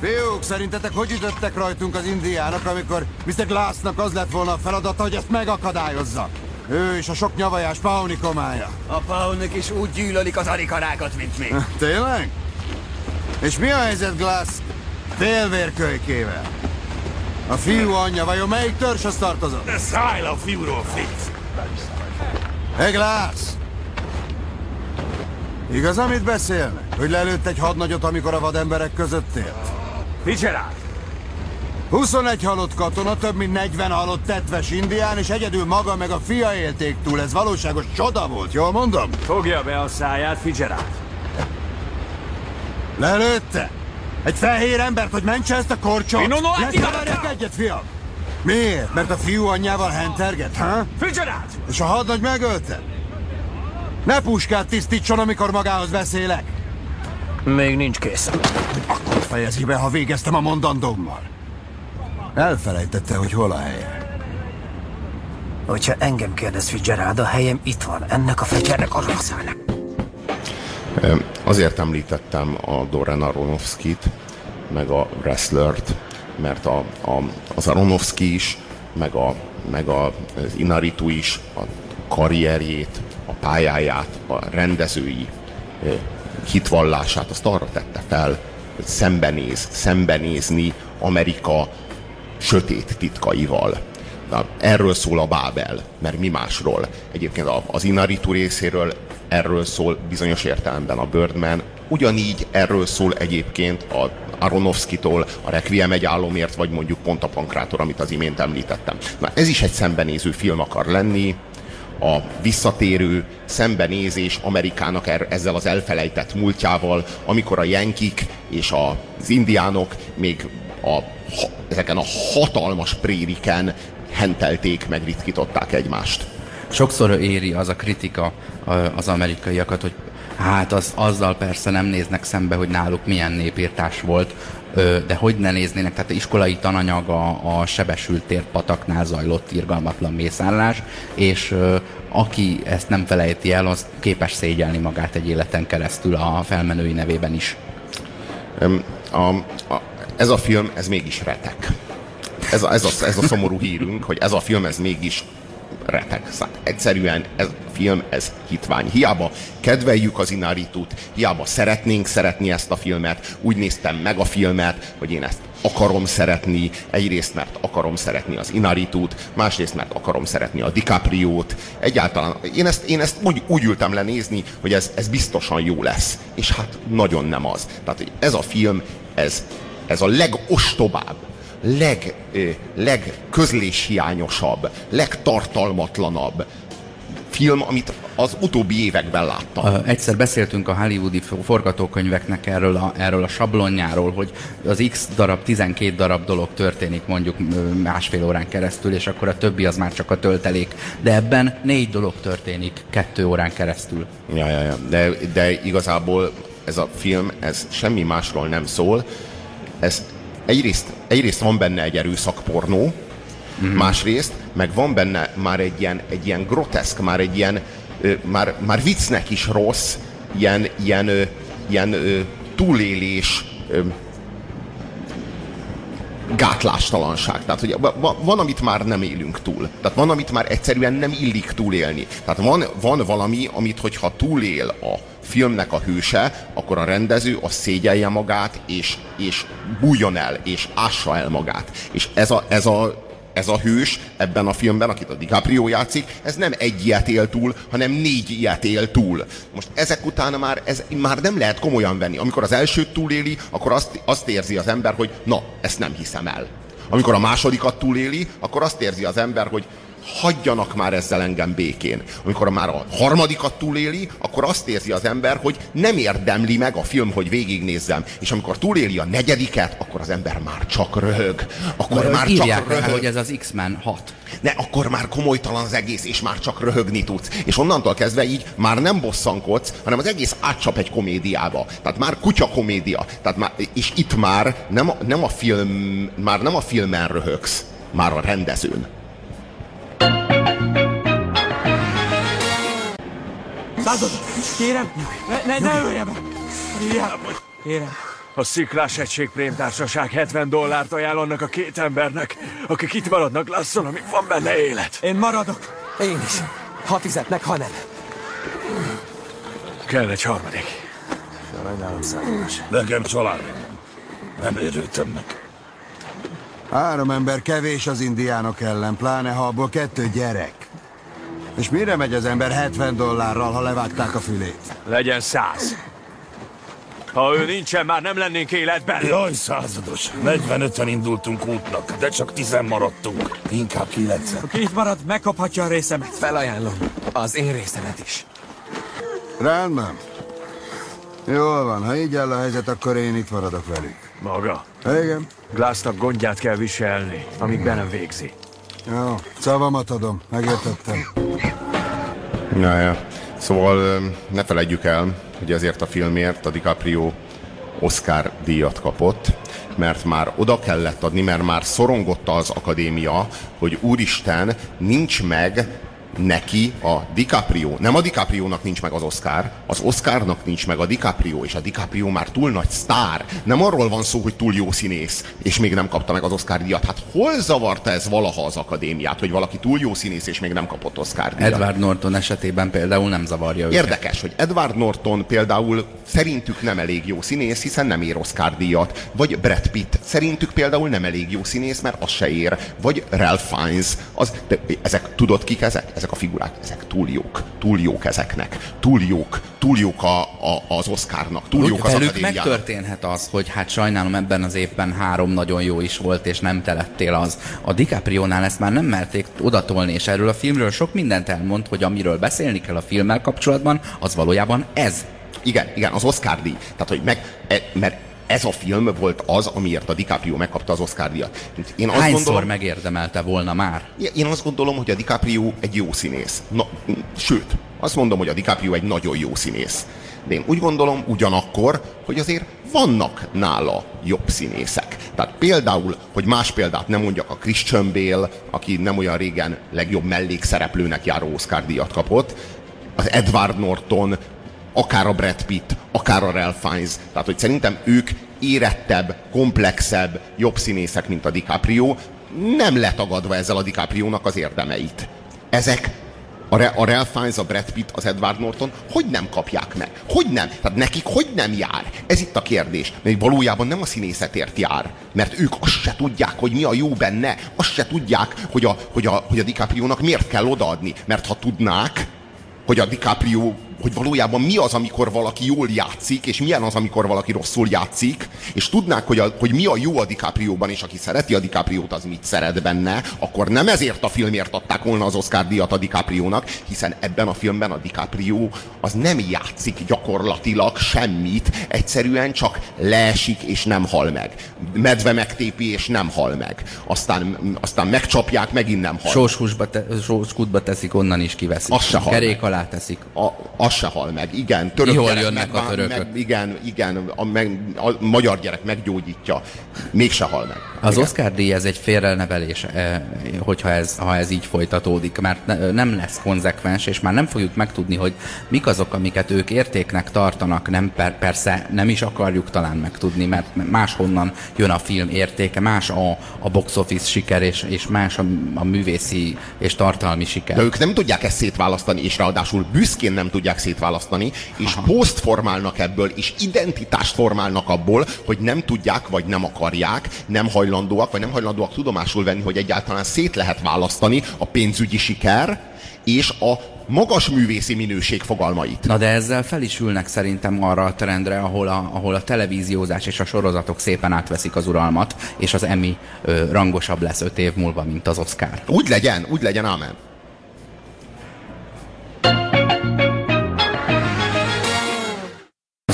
Fiúk, szerintetek hogy ütöttek rajtunk az indiának, amikor Mr. Glassnak az lett volna a feladata, hogy ezt megakadályozza? Ő és a sok nyavajás Pauni komája. A Paunik is úgy gyűlölik az arikarákat, mint mi. [LAUGHS] Tényleg? És mi a helyzet Glass félvérkölykével? A fiú anyja vajon melyik törzshez tartozott? De szállj a fiúról, Fitz! Hey Glass! Igaz, amit beszélnek? Hogy lelőtt egy hadnagyot, amikor a vademberek között élt? Fitzgerald! 21 halott katona, több mint 40 halott tetves indián, és egyedül maga meg a fia élték túl. Ez valóságos csoda volt, jól mondom? Fogja be a száját, Fitzgerald! Lelőtte? Egy fehér embert, hogy mentse ezt a korcsot? Letkeverjek egyet, fiam! Miért? Mert a fiú anyjával henterget, ha? Fitzgerald! És a hadnagy megölte? Ne puskát tisztítson, amikor magához beszélek! Még nincs kész. Akkor fejezi be, ha végeztem a mondandómmal. Elfelejtette, hogy hol a helye. Hogyha engem kérdez Fitzgerald, a helyem itt van. Ennek a fegyvernek a raszának. Azért említettem a Doran Aronofsky-t, meg a Wrestlert, mert a, a, az Aronofsky is, meg, a, meg a, az Inaritu is a karrierjét, a pályáját, a rendezői hitvallását, azt arra tette fel, hogy szembenéz, szembenézni Amerika sötét titkaival. Na, erről szól a Bábel, mert mi másról. Egyébként az Inaritu részéről erről szól bizonyos értelemben a Birdman, ugyanígy erről szól egyébként a Aronofsky-tól a Requiem egy álomért, vagy mondjuk pont a Pankrátor, amit az imént említettem. Na ez is egy szembenéző film akar lenni, a visszatérő szembenézés Amerikának er, ezzel az elfelejtett múltjával, amikor a jenkik és az indiánok még a, ezeken a hatalmas prériken hentelték, meg ritkították egymást. Sokszor éri az a kritika az amerikaiakat, hogy hát az, azzal persze nem néznek szembe, hogy náluk milyen népírtás volt, de hogy ne néznének, tehát iskolai tananyag a, a sebesült térpataknál zajlott irgalmatlan mészállás, és aki ezt nem felejti el, az képes szégyelni magát egy életen keresztül a felmenői nevében is. A, a, ez a film, ez mégis retek. Ez a, ez, a, ez a szomorú hírünk, hogy ez a film, ez mégis retek. Szóval egyszerűen ez a film, ez hitvány. Hiába kedveljük az Inaritut, hiába szeretnénk szeretni ezt a filmet, úgy néztem meg a filmet, hogy én ezt akarom szeretni, egyrészt mert akarom szeretni az Inaritut, másrészt mert akarom szeretni a DiCaprio-t. Egyáltalán én ezt, én ezt úgy, úgy ültem le nézni, hogy ez, ez biztosan jó lesz. És hát nagyon nem az. Tehát ez a film, ez, ez a legostobább leg, legközléshiányosabb, legtartalmatlanabb film, amit az utóbbi években láttam. Egyszer beszéltünk a hollywoodi forgatókönyveknek erről a, erről a sablonjáról, hogy az X darab, 12 darab dolog történik mondjuk másfél órán keresztül, és akkor a többi az már csak a töltelék. De ebben négy dolog történik kettő órán keresztül. Ja, ja, ja. De, de igazából ez a film, ez semmi másról nem szól. Ez egyrészt, egyrészt van benne egy erőszakpornó, mm-hmm. másrészt meg van benne már egy ilyen, egy ilyen groteszk, már egy ilyen, ö, már, már viccnek is rossz, ilyen, ilyen, ö, ilyen ö, túlélés, ö, gátlástalanság. Tehát, hogy van, amit már nem élünk túl. Tehát van, amit már egyszerűen nem illik túlélni. Tehát van, van valami, amit hogyha túlél a filmnek a hőse, akkor a rendező az szégyelje magát, és, és bújjon el, és ássa el magát. És ez a, ez a ez a hős ebben a filmben, akit a DiCaprio játszik, ez nem egy ilyet él túl, hanem négy ilyet él túl. Most ezek után már, ez már nem lehet komolyan venni. Amikor az elsőt túléli, akkor azt, azt érzi az ember, hogy na, ezt nem hiszem el. Amikor a másodikat túléli, akkor azt érzi az ember, hogy hagyjanak már ezzel engem békén. Amikor már a harmadikat túléli, akkor azt érzi az ember, hogy nem érdemli meg a film, hogy végignézzem. És amikor túléli a negyediket, akkor az ember már csak röhög. Akkor Már már csak röhög. el, hogy ez az X-Men 6. Ne, akkor már komolytalan az egész, és már csak röhögni tudsz. És onnantól kezdve így már nem bosszankodsz, hanem az egész átcsap egy komédiába. Tehát már kutya komédia. Tehát már, és itt már nem, nem a film, már nem a filmen röhögsz, már a rendezőn. Század! Kérem, ne, ne, ne ölje meg! Kérem. A Sziklás Egység Prémtársaság 70 dollárt ajánl annak a két embernek, akik itt maradnak Lasszon, amíg van benne élet. Én maradok. Én is. Ha fizetnek, ha nem. Kell egy harmadik. Sajnálom, százados. Nekem család. Nem érültem meg. Három ember kevés az indiánok ellen, pláne ha abból kettő gyerek. És mire megy az ember 70 dollárral, ha levágták a fülét? Legyen száz. Ha ő nincsen, már nem lennénk életben. Jaj, százados. 45-en indultunk útnak, de csak tizen maradtunk. Inkább 90. Aki itt marad, megkaphatja a részemet. Felajánlom. Az én részemet is. Rendben. Jól van, ha így áll a helyzet, akkor én itt maradok velük. Maga. Igen. Glassnak gondját kell viselni, amíg be nem végzi. Jó, szavamat adom, megértettem. Ja, ja. Szóval ne felejtjük el, hogy ezért a filmért a DiCaprio Oscar díjat kapott, mert már oda kellett adni, mert már szorongotta az akadémia, hogy úristen, nincs meg neki a DiCaprio. Nem a DiCaprio-nak nincs meg az Oscar, az Oscarnak nincs meg a DiCaprio, és a DiCaprio már túl nagy sztár. Nem arról van szó, hogy túl jó színész, és még nem kapta meg az Oscar díjat. Hát hol zavarta ez valaha az akadémiát, hogy valaki túl jó színész, és még nem kapott Oscar díjat? Edward Norton esetében például nem zavarja őket. Érdekes, hogy Edward Norton például szerintük nem elég jó színész, hiszen nem ér Oscar díjat. Vagy Brad Pitt szerintük például nem elég jó színész, mert az se ér. Vagy Ralph Fiennes. Az, de ezek, tudod kik ezek? Ezek ezek a figurák, ezek túl jók, túl jók ezeknek, túl jók, túl jók a, a, az Oscarnak, túl jók az velük megtörténhet az, hogy hát sajnálom ebben az évben három nagyon jó is volt, és nem te lettél az. A DiCaprio-nál ezt már nem merték odatolni, és erről a filmről sok mindent elmond, hogy amiről beszélni kell a filmmel kapcsolatban, az valójában ez. Igen, igen, az Oscar díj. Tehát, hogy meg, e, mert ez a film volt az, amiért a DiCaprio megkapta az Oscar díjat. Én azt Hányszor gondolom, megérdemelte volna már? Én azt gondolom, hogy a DiCaprio egy jó színész. Na, sőt, azt mondom, hogy a DiCaprio egy nagyon jó színész. De én úgy gondolom ugyanakkor, hogy azért vannak nála jobb színészek. Tehát például, hogy más példát nem mondjak, a Christian Bale, aki nem olyan régen legjobb mellékszereplőnek járó Oscar díjat kapott, az Edward Norton, akár a Brad Pitt, akár a Ralph Fiennes. Tehát, hogy szerintem ők érettebb, komplexebb, jobb színészek, mint a DiCaprio, nem letagadva ezzel a DiCaprio-nak az érdemeit. Ezek a, Re- a Ralph Fiennes, a Brad Pitt, az Edward Norton, hogy nem kapják meg? Hogy nem? Tehát nekik hogy nem jár? Ez itt a kérdés. Mert valójában nem a színészetért jár. Mert ők azt se tudják, hogy mi a jó benne. Azt se tudják, hogy a, hogy a, hogy a DiCaprio-nak miért kell odaadni. Mert ha tudnák, hogy a DiCaprio, hogy valójában mi az, amikor valaki jól játszik, és milyen az, amikor valaki rosszul játszik, és tudnák, hogy, a, hogy mi a jó a DiCaprio-ban, és aki szereti a DiCaprio-t, az mit szeret benne, akkor nem ezért a filmért adták volna az Oscar díjat a DiCaprio-nak, hiszen ebben a filmben a DiCaprio az nem játszik gyakorlatilag semmit, egyszerűen csak leesik és nem hal meg. Medve megtépi és nem hal meg. Aztán, aztán megcsapják, megint nem hal meg. Sóshúsba te, sóskútba teszik, onnan is kiveszik. Az se hal Kerék meg. alá teszik. a, az se hal meg, igen. Török Ihol gyerek jönnek a megbán- törökök? Meg, igen, igen, a, meg, a magyar gyerek meggyógyítja, mégse hal meg. Az igen. Oscar díj ez egy félrenevelés, eh, hogyha ez, ha ez így folytatódik, mert ne- nem lesz konzekvens, és már nem fogjuk megtudni, hogy mik azok, amiket ők értéknek tartanak, nem per, persze nem is akarjuk talán megtudni, mert máshonnan jön a film értéke, más a, a box office siker, és, és más a, a művészi és tartalmi siker. De ők nem tudják ezt szétválasztani, és ráadásul büszkén nem tudják szétválasztani, és poszt formálnak ebből, és identitást formálnak abból, hogy nem tudják, vagy nem akarják, nem hajlandóak, vagy nem hajlandóak tudomásul venni, hogy egyáltalán szét lehet választani a pénzügyi siker és a magas művészi minőség fogalmait. Na de ezzel fel is ülnek szerintem arra a trendre, ahol a, ahol a televíziózás és a sorozatok szépen átveszik az uralmat, és az Emmy ö, rangosabb lesz öt év múlva, mint az Oscar. Úgy legyen, úgy legyen, ámen.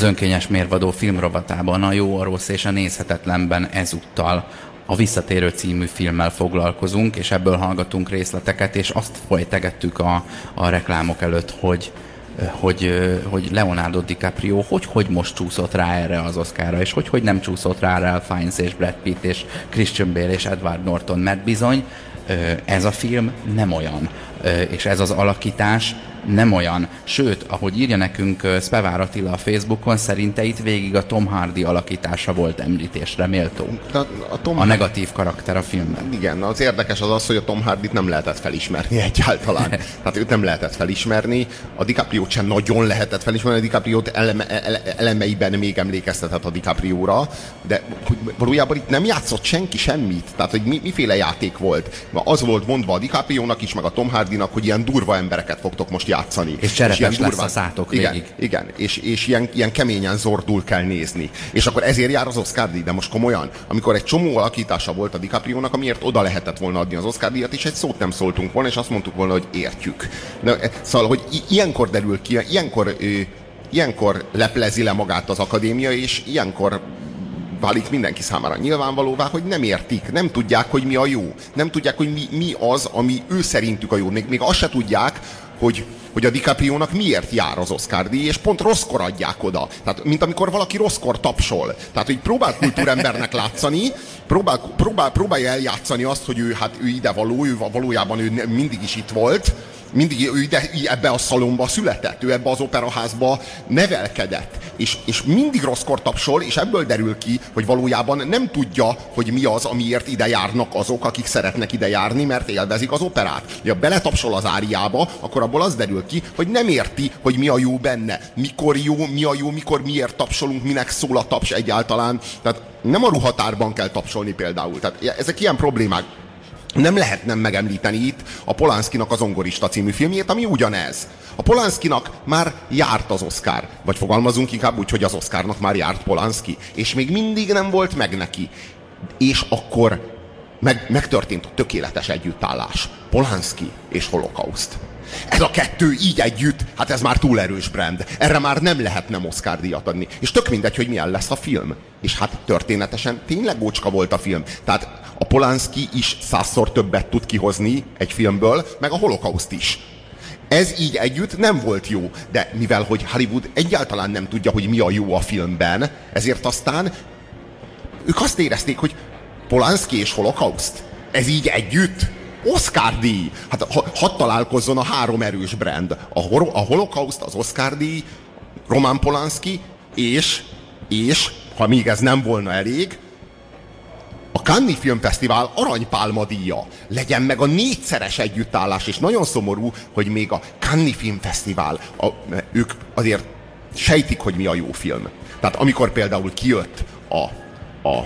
Önkényes mérvadó filmrovatában a jó, a rossz és a nézhetetlenben ezúttal. A Visszatérő című filmmel foglalkozunk, és ebből hallgatunk részleteket, és azt folytegettük a, a reklámok előtt, hogy hogy, hogy Leonardo DiCaprio hogy, hogy most csúszott rá erre az Oscarra, és hogy, hogy nem csúszott rá Ralph Fiennes és Brad Pitt és Christian Bale és Edward Norton, mert bizony ez a film nem olyan, és ez az alakítás nem olyan. Sőt, ahogy írja nekünk Spevár Attila a Facebookon, szerinte itt végig a Tom Hardy alakítása volt említésre méltó. A, a, Tom A negatív karakter a filmben. Igen, az érdekes az az, hogy a Tom Hardy-t nem lehetett felismerni [LAUGHS] egyáltalán. Tehát őt nem lehetett felismerni, a DiCaprio-t sem nagyon lehetett felismerni, a DiCaprio-t eleme, ele, elemeiben még emlékeztetett a DiCaprio-ra, de hogy valójában itt nem játszott senki semmit. Tehát, hogy mi, miféle játék volt. Az volt mondva a DiCaprio-nak is, meg a Tom Hardy-nak, hogy ilyen durva embereket fogtok most játszani. És cserepes lesz durván- a szátok igen, végig. Igen, és, és ilyen, ilyen keményen zordul kell nézni. És akkor ezért jár az Oscar díj, de most komolyan, amikor egy csomó alakítása volt a DiCaprio-nak, amiért oda lehetett volna adni az Oscar díjat, és egy szót nem szóltunk volna, és azt mondtuk volna, hogy értjük. De, eh, szóval, hogy ilyenkor derül ki, ilyenkor, ilyenkor leplezi le magát az akadémia, és ilyenkor válik mindenki számára nyilvánvalóvá, hogy nem értik, nem tudják, hogy mi a jó. Nem tudják, hogy mi, mi az, ami ő szerintük a jó. Még, még azt se tudják, hogy, hogy a DiCaprio-nak miért jár az Oscar díj, és pont rosszkor adják oda. Tehát, mint amikor valaki rosszkor tapsol. Tehát, hogy próbál kultúrembernek látszani, próbál, próbál, próbálja eljátszani azt, hogy ő, hát ő ide való, ő valójában ő mindig is itt volt, mindig ő ide, ebbe a szalomba született, ő ebbe az operaházba nevelkedett, és, és mindig rosszkor tapsol, és ebből derül ki, hogy valójában nem tudja, hogy mi az, amiért ide járnak azok, akik szeretnek ide járni, mert élvezik az operát. Ha beletapsol az áriába, akkor abból az derül ki, hogy nem érti, hogy mi a jó benne, mikor jó, mi a jó, mikor miért tapsolunk, minek szól a taps egyáltalán. Tehát nem a ruhatárban kell tapsolni például. Tehát ezek ilyen problémák. Nem lehet nem megemlíteni itt a Polanskinak az Ongorista című filmjét, ami ugyanez. A Polanskinak már járt az Oscar. Vagy fogalmazunk inkább úgy, hogy az Oscarnak már járt Polanski. És még mindig nem volt meg neki. És akkor meg, megtörtént a tökéletes együttállás. Polanski és holokauszt. Ez a kettő így együtt, hát ez már túl erős brand. Erre már nem lehet nem Oscar díjat adni. És tök mindegy, hogy milyen lesz a film. És hát történetesen tényleg ócska volt a film. Tehát a Polanski is százszor többet tud kihozni egy filmből, meg a holokauszt is. Ez így együtt nem volt jó, de mivel hogy Hollywood egyáltalán nem tudja, hogy mi a jó a filmben, ezért aztán ők azt érezték, hogy Polanski és holokauszt, ez így együtt, Oscar díj. Hát ha, találkozzon a három erős brand. A, hor- a holokauszt, az Oscar díj, Roman Polanski, és, és, ha még ez nem volna elég, a Cannes Filmfesztivál aranypálma díja. Legyen meg a négyszeres együttállás, és nagyon szomorú, hogy még a Cannes Filmfesztivál, a, ők azért sejtik, hogy mi a jó film. Tehát amikor például kijött a, a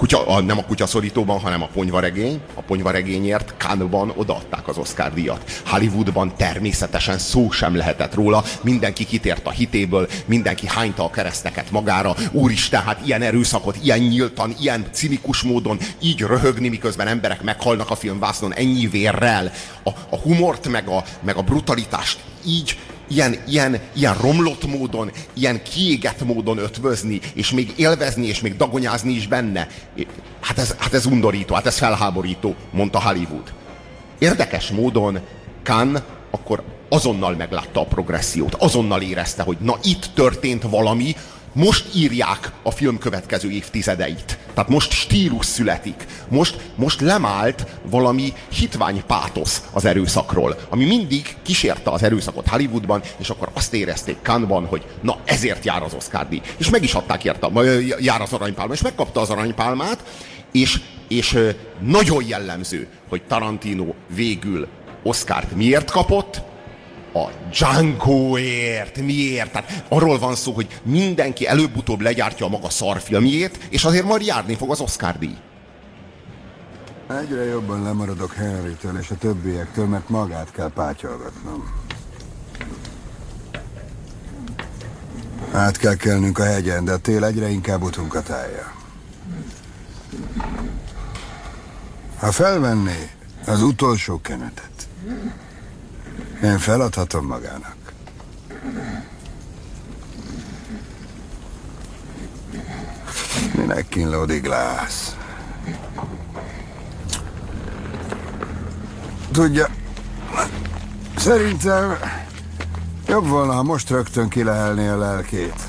kutya, a, nem a kutyaszorítóban, hanem a ponyvaregény. A ponyvaregényért Cannes-ban odaadták az Oscar díjat. Hollywoodban természetesen szó sem lehetett róla, mindenki kitért a hitéből, mindenki hányta a kereszteket magára. Úristen, hát ilyen erőszakot, ilyen nyíltan, ilyen cinikus módon, így röhögni, miközben emberek meghalnak a filmvásznon ennyi vérrel. A, a humort, meg a, meg a brutalitást így ilyen, ilyen, ilyen romlott módon, ilyen kiégett módon ötvözni, és még élvezni, és még dagonyázni is benne. Hát ez, hát ez undorító, hát ez felháborító, mondta Hollywood. Érdekes módon Khan akkor azonnal meglátta a progressziót, azonnal érezte, hogy na itt történt valami, most írják a film következő évtizedeit. Tehát most stílus születik. Most, most lemált valami hitvány pátosz az erőszakról, ami mindig kísérte az erőszakot Hollywoodban, és akkor azt érezték Cannes-ban, hogy na ezért jár az Oscar díj. És meg is adták érte, jár az aranypálma, és megkapta az aranypálmát, és, és nagyon jellemző, hogy Tarantino végül Oscárt miért kapott? A Djangoért. Miért? Tehát arról van szó, hogy mindenki előbb-utóbb legyártja a maga szarfilmjét, és azért majd járni fog az Oscar díj. Egyre jobban lemaradok Henrytől és a többiektől, mert magát kell pátyolgatnom. Át kell kelnünk a hegyen, de a tél egyre inkább utunkat állja. Ha felvenné az utolsó kenetet, én feladhatom magának. Minek kínlódik Glász? Tudja, szerintem jobb volna, ha most rögtön kilehelné a lelkét.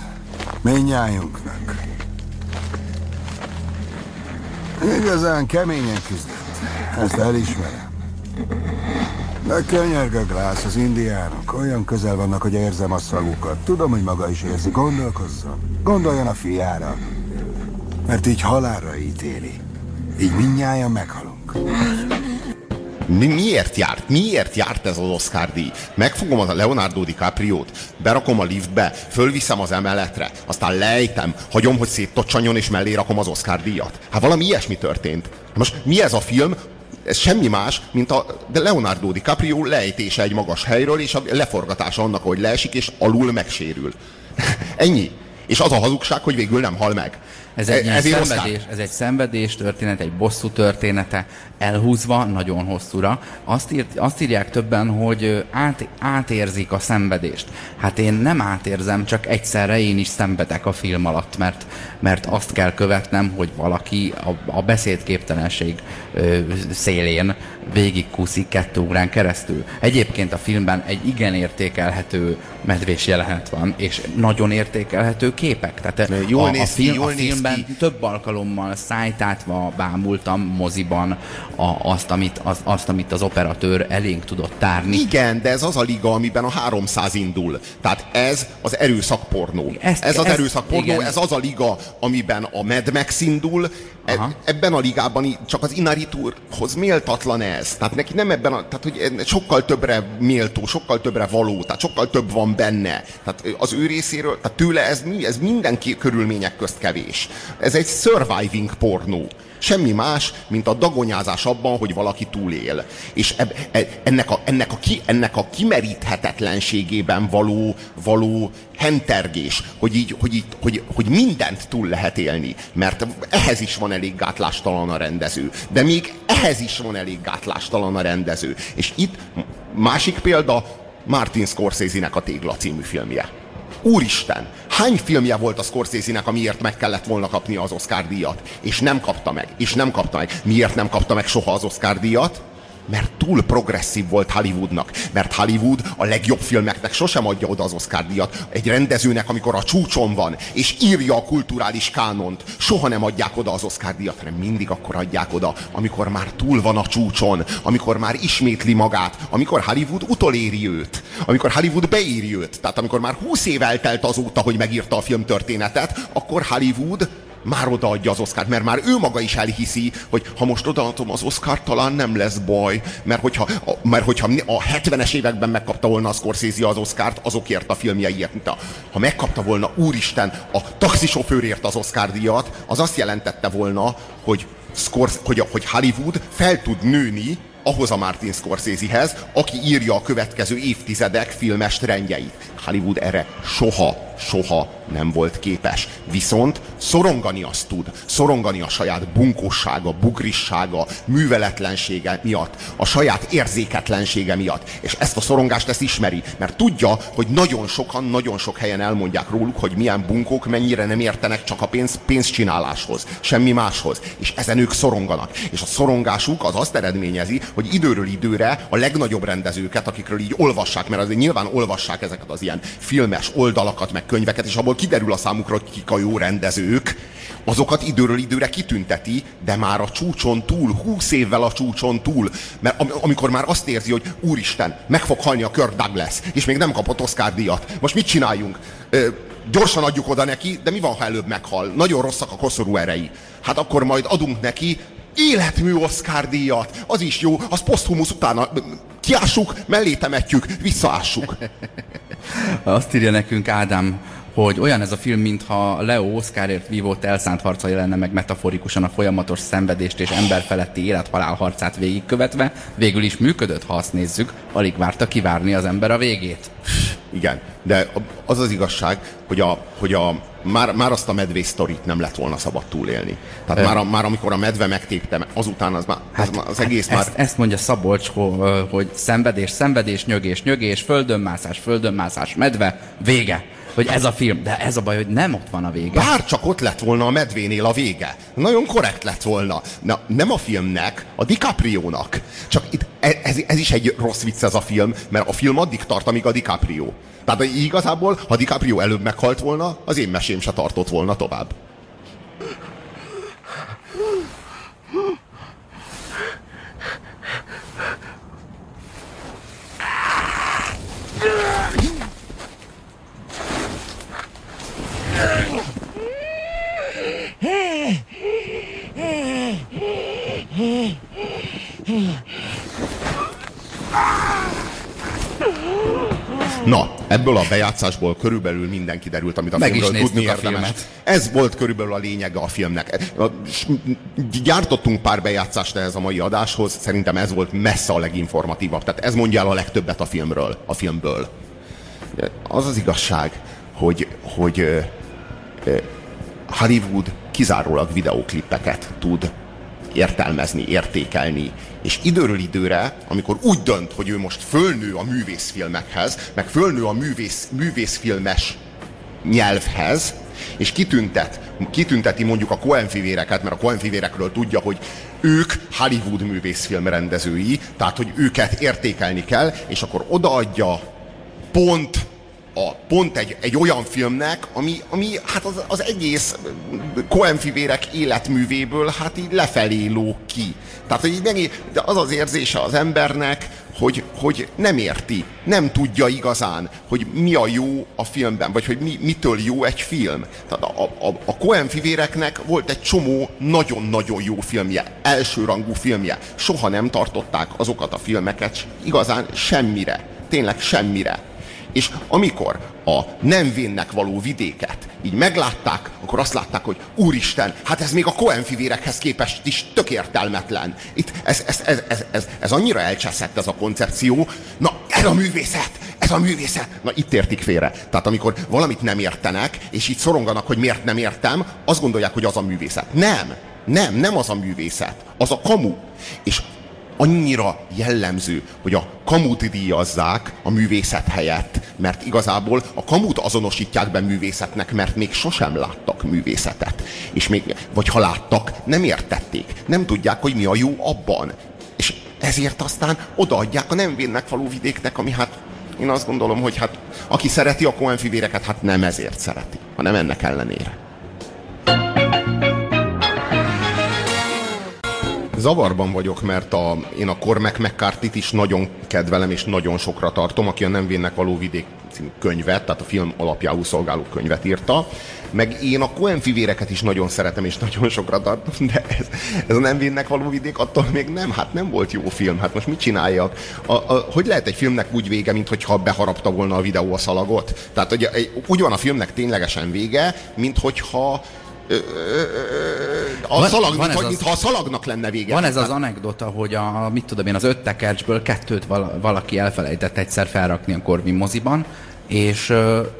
Mindnyájunknak. Igazán keményen küzdött. Ezt elismerem. Könyörgök, Glász, az indiánok olyan közel vannak, hogy érzem a szagukat. Tudom, hogy maga is érzi. Gondolkozzon. Gondoljon a fiára. Mert így halálra ítéli. Így mindnyájan meghalunk. Mi, miért járt? Miért járt ez az Oscar díj? Megfogom a Leonardo DiCaprio-t, berakom a liftbe, fölviszem az emeletre, aztán lejtem, hagyom, hogy széttocsanjon, és mellé rakom az Oscar díjat. Hát valami ilyesmi történt. Most mi ez a film? Ez semmi más, mint a Leonardo DiCaprio lejtése egy magas helyről, és a leforgatása annak, hogy leesik, és alul megsérül. [LAUGHS] Ennyi. És az a hazugság, hogy végül nem hal meg. Ez egy, e, szenvedés, ez egy szenvedés történet, egy bosszú története, elhúzva nagyon hosszúra. Azt, írt, azt írják többen, hogy át, átérzik a szenvedést. Hát én nem átérzem, csak egyszerre én is szenvedek a film alatt, mert, mert azt kell követnem, hogy valaki a, a beszédképtelenség ö, szélén végig kuszik kettő órán keresztül. Egyébként a filmben egy igen értékelhető medvés jelenet van, és nagyon értékelhető képek. Tehát jól a, néz a, film, jól a filmben ki. több alkalommal szájtátva bámultam moziban a, azt, amit, az, azt, amit az operatőr elénk tudott tárni. Igen, de ez az a liga, amiben a 300 indul. Tehát ez az erőszakpornó. Ezt, ez az ezt, erőszakpornó, igen. ez az a liga, amiben a Mad Max indul. E- Aha. Ebben a ligában csak az Inariturhoz méltatlan ez. Tehát neki nem ebben a, tehát hogy sokkal többre méltó, sokkal többre való, tehát sokkal több van benne. Tehát az ő részéről, tehát tőle ez, ez minden körülmények közt kevés. Ez egy surviving pornó. Semmi más, mint a dagonyázás abban, hogy valaki túlél. És eb, e, ennek, a, ennek, a ki, ennek a kimeríthetetlenségében való, való hentergés, hogy, így, hogy, így, hogy, hogy mindent túl lehet élni. Mert ehhez is van elég gátlástalan a rendező. De még ehhez is van elég gátlástalan a rendező. És itt másik példa, Martin Scorsese-nek a Tégla című filmje. Úristen, hány filmje volt a Scorsese-nek, amiért meg kellett volna kapni az Oscar díjat? És nem kapta meg, és nem kapta meg. Miért nem kapta meg soha az Oscar díjat? Mert túl progresszív volt Hollywoodnak. Mert Hollywood a legjobb filmeknek sosem adja oda az Oscar díjat. Egy rendezőnek, amikor a csúcson van, és írja a kulturális kánont, soha nem adják oda az Oscar díjat, hanem mindig akkor adják oda, amikor már túl van a csúcson, amikor már ismétli magát, amikor Hollywood utoléri őt, amikor Hollywood beíri őt. Tehát amikor már 20 év eltelt azóta, hogy megírta a filmtörténetet, akkor Hollywood már odaadja az Oscárt, mert már ő maga is elhiszi, hogy ha most odaadom az Oscárt, talán nem lesz baj, mert hogyha, mert hogyha a 70-es években megkapta volna a Scorsese az Oscárt, azokért a filmjeiért, mint a, ha megkapta volna, úristen, a taxisofőrért az Oscar díjat, az azt jelentette volna, hogy, Scors, hogy, hogy Hollywood fel tud nőni ahhoz a Martin Scorsesehez, aki írja a következő évtizedek filmes trendjeit. Hollywood erre soha soha nem volt képes. Viszont szorongani azt tud, szorongani a saját bunkossága, bugrissága, műveletlensége miatt, a saját érzéketlensége miatt. És ezt a szorongást ezt ismeri, mert tudja, hogy nagyon sokan, nagyon sok helyen elmondják róluk, hogy milyen bunkók mennyire nem értenek csak a pénz, pénzcsináláshoz, semmi máshoz. És ezen ők szoronganak. És a szorongásuk az azt eredményezi, hogy időről időre a legnagyobb rendezőket, akikről így olvassák, mert azért nyilván olvassák ezeket az ilyen filmes oldalakat, meg könyveket, és abból kiderül a számukra, hogy kik a jó rendezők, azokat időről időre kitünteti, de már a csúcson túl, húsz évvel a csúcson túl, mert am- amikor már azt érzi, hogy úristen, meg fog halni a Kirk Douglas, és még nem kapott Oscar díjat. Most mit csináljunk? Ö, gyorsan adjuk oda neki, de mi van, ha előbb meghal? Nagyon rosszak a koszorú erei. Hát akkor majd adunk neki életmű Oscar díjat. Az is jó, az poszthumusz utána kiássuk, mellé temetjük, visszaássuk. Azt írja nekünk Ádám, hogy olyan ez a film, mintha Leo Oscarért vívott elszánt harca jelenne meg metaforikusan a folyamatos szenvedést és emberfeletti élet-halál harcát végigkövetve, végül is működött, ha azt nézzük, alig várta kivárni az ember a végét. Igen, de az az igazság, hogy, a, hogy a, már, már azt a medvé sztorit nem lett volna szabad túlélni. Tehát már, a, már amikor a medve megtépte, azután az, már, az, hát, az egész hát már... Ezt, ezt mondja Szabolcs, hogy szenvedés, szenvedés, nyögés, nyögés, földönmászás, földönmászás, medve, vége hogy ez a film, de ez a baj, hogy nem ott van a vége. Bár csak ott lett volna a medvénél a vége. Nagyon korrekt lett volna. Na, nem a filmnek, a DiCaprio-nak. Csak itt e, ez, ez is egy rossz vicc ez a film, mert a film addig tart, amíg a DiCaprio. Tehát igazából, ha DiCaprio előbb meghalt volna, az én mesém se tartott volna tovább. Na, ebből a bejátszásból körülbelül minden kiderült, amit a Meg filmről tudni a érdemes. filmet. Ez volt körülbelül a lényege a filmnek. Gyártottunk pár bejátszást ehhez a mai adáshoz, szerintem ez volt messze a leginformatívabb. Tehát ez mondja el a legtöbbet a filmről, a filmből. Az az igazság, hogy, hogy Hollywood kizárólag videóklippeket tud értelmezni, értékelni. És időről időre, amikor úgy dönt, hogy ő most fölnő a művészfilmekhez, meg fölnő a művész, művészfilmes nyelvhez, és kitüntet, kitünteti mondjuk a Coen fivéreket, mert a Coen fivérekről tudja, hogy ők Hollywood művészfilm rendezői, tehát hogy őket értékelni kell, és akkor odaadja pont a, pont egy, egy olyan filmnek, ami, ami hát az, az egész Coen fivérek életművéből hát így lefelé lóg ki. Tehát hogy így megint, de az az érzése az embernek, hogy, hogy nem érti, nem tudja igazán, hogy mi a jó a filmben, vagy hogy mi, mitől jó egy film. Tehát a, a, a Coen fivéreknek volt egy csomó nagyon-nagyon jó filmje, elsőrangú filmje. Soha nem tartották azokat a filmeket igazán semmire. Tényleg semmire És amikor a nem vénnek való vidéket így meglátták, akkor azt látták, hogy úristen, hát ez még a Cohen fivérekhez képest is tök értelmetlen. Itt ez, ez, ez, ez, ez, ez annyira elcseszett ez a koncepció. Na, ez a művészet! Ez a művészet! Na, itt értik félre. Tehát amikor valamit nem értenek, és így szoronganak, hogy miért nem értem, azt gondolják, hogy az a művészet. Nem! Nem, nem az a művészet. Az a kamu. És annyira jellemző, hogy a kamut díjazzák a művészet helyett, mert igazából a kamut azonosítják be művészetnek, mert még sosem láttak művészetet. És még, vagy ha láttak, nem értették. Nem tudják, hogy mi a jó abban. És ezért aztán odaadják a nem vénnek falú vidéknek, ami hát én azt gondolom, hogy hát aki szereti a Cohen fivéreket, hát nem ezért szereti, hanem ennek ellenére. Zavarban vagyok, mert a, én a Cormac mccarthy is nagyon kedvelem, és nagyon sokra tartom, aki a Nem vénnek való vidék című könyvet, tehát a film alapjául szolgáló könyvet írta. Meg én a Coen fivéreket is nagyon szeretem, és nagyon sokra tartom, de ez, ez a Nem vénnek való vidék attól még nem, hát nem volt jó film. Hát most mit csináljak? A, a, hogy lehet egy filmnek úgy vége, mint hogyha beharapta volna a videó a szalagot? Tehát ugye, úgy van a filmnek ténylegesen vége, mint hogyha a van, szalag, van mint, mintha a szalagnak lenne vége. Van ez az anekdota, hogy a, mit tudom én, az öt tekercsből kettőt valaki elfelejtett egyszer felrakni a Corvin moziban, és,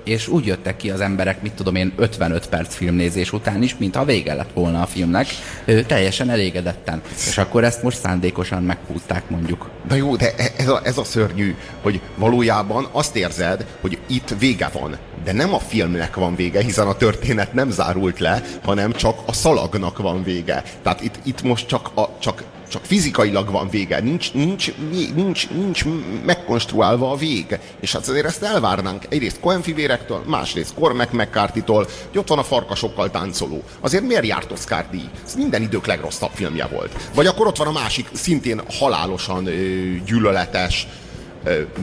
és úgy jöttek ki az emberek, mit tudom én, 55 perc filmnézés után is, mintha vége lett volna a filmnek, teljesen elégedetten. És akkor ezt most szándékosan meghúzták mondjuk. De jó, de e- ez a, ez a szörnyű, hogy valójában azt érzed, hogy itt vége van. De nem a filmnek van vége, hiszen a történet nem zárult le, hanem csak a szalagnak van vége. Tehát itt, itt most csak, a, csak csak fizikailag van vége, nincs, nincs, nincs, nincs megkonstruálva a vég. És hát azért ezt elvárnánk egyrészt Cohen fivérektől, másrészt Cormac McCarthy-tól, hogy ott van a farkasokkal táncoló. Azért miért járt Oscar díj? Ez minden idők legrosszabb filmje volt. Vagy akkor ott van a másik, szintén halálosan ö, gyűlöletes,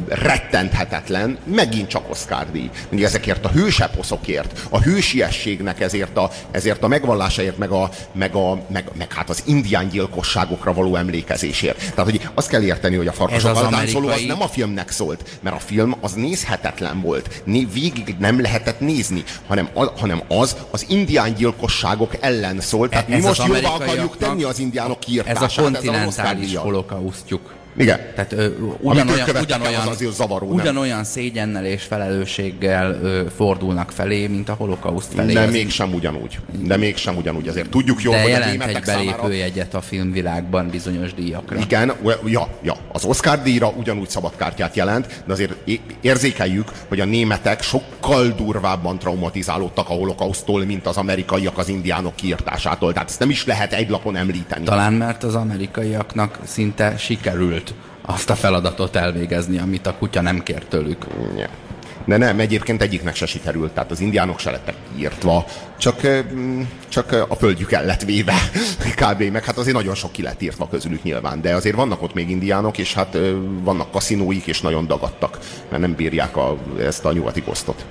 rettenthetetlen, megint csak Oscar díj. Mindig ezekért a hőseposzokért, a hősiességnek ezért a, ezért a megvallásáért, meg, a, meg, a, meg, meg hát az indián gyilkosságokra való emlékezésért. Tehát, hogy azt kell érteni, hogy a farkasok az amerikai... az nem a filmnek szólt, mert a film az nézhetetlen volt. Né, végig nem lehetett nézni, hanem az, hanem az az indián gyilkosságok ellen szólt. Tehát ez mi most jobban akarjuk tenni az indiánok kiirtását. Ez a kontinentális holokausztjuk. Igen. Tehát ö, ugyanolyan, ugyanolyan, az zavaró, ugyanolyan szégyennel és felelősséggel ö, fordulnak felé, mint a holokauszt felé. De mégsem ugyanúgy. De mégsem ugyanúgy. Azért tudjuk jól, De hogy jelent a egy belépőjegyet a filmvilágban bizonyos díjakra. Igen, ja, ja. Az Oscar díjra ugyanúgy szabadkártyát jelent, de azért érzékeljük, hogy a németek sokkal durvábban traumatizálódtak a holokausztól, mint az amerikaiak az indiánok kiirtásától. Tehát ezt nem is lehet egy lapon említeni. Talán mert az amerikaiaknak szinte sikerült azt a feladatot elvégezni, amit a kutya nem kért tőlük. Ja. De nem, egyébként egyiknek se sikerült, tehát az indiánok se lettek írtva, csak, csak a földjük el lett véve, [LAUGHS] kb. Meg hát azért nagyon sok ki lett írtva közülük nyilván, de azért vannak ott még indiánok, és hát vannak kaszinóik, és nagyon dagadtak, mert nem bírják a, ezt a nyugati kosztot.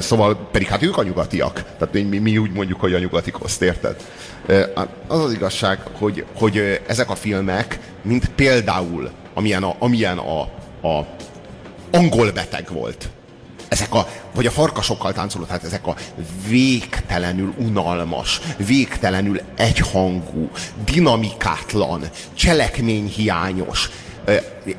Szóval pedig hát ők a nyugatiak. Tehát mi, mi úgy mondjuk, hogy a nyugati koszt, érted? Az az igazság, hogy, hogy ezek a filmek, mint például, amilyen a, amilyen a, a angol beteg volt, ezek a, vagy a farkasokkal táncoló, tehát ezek a végtelenül unalmas, végtelenül egyhangú, dinamikátlan, cselekményhiányos,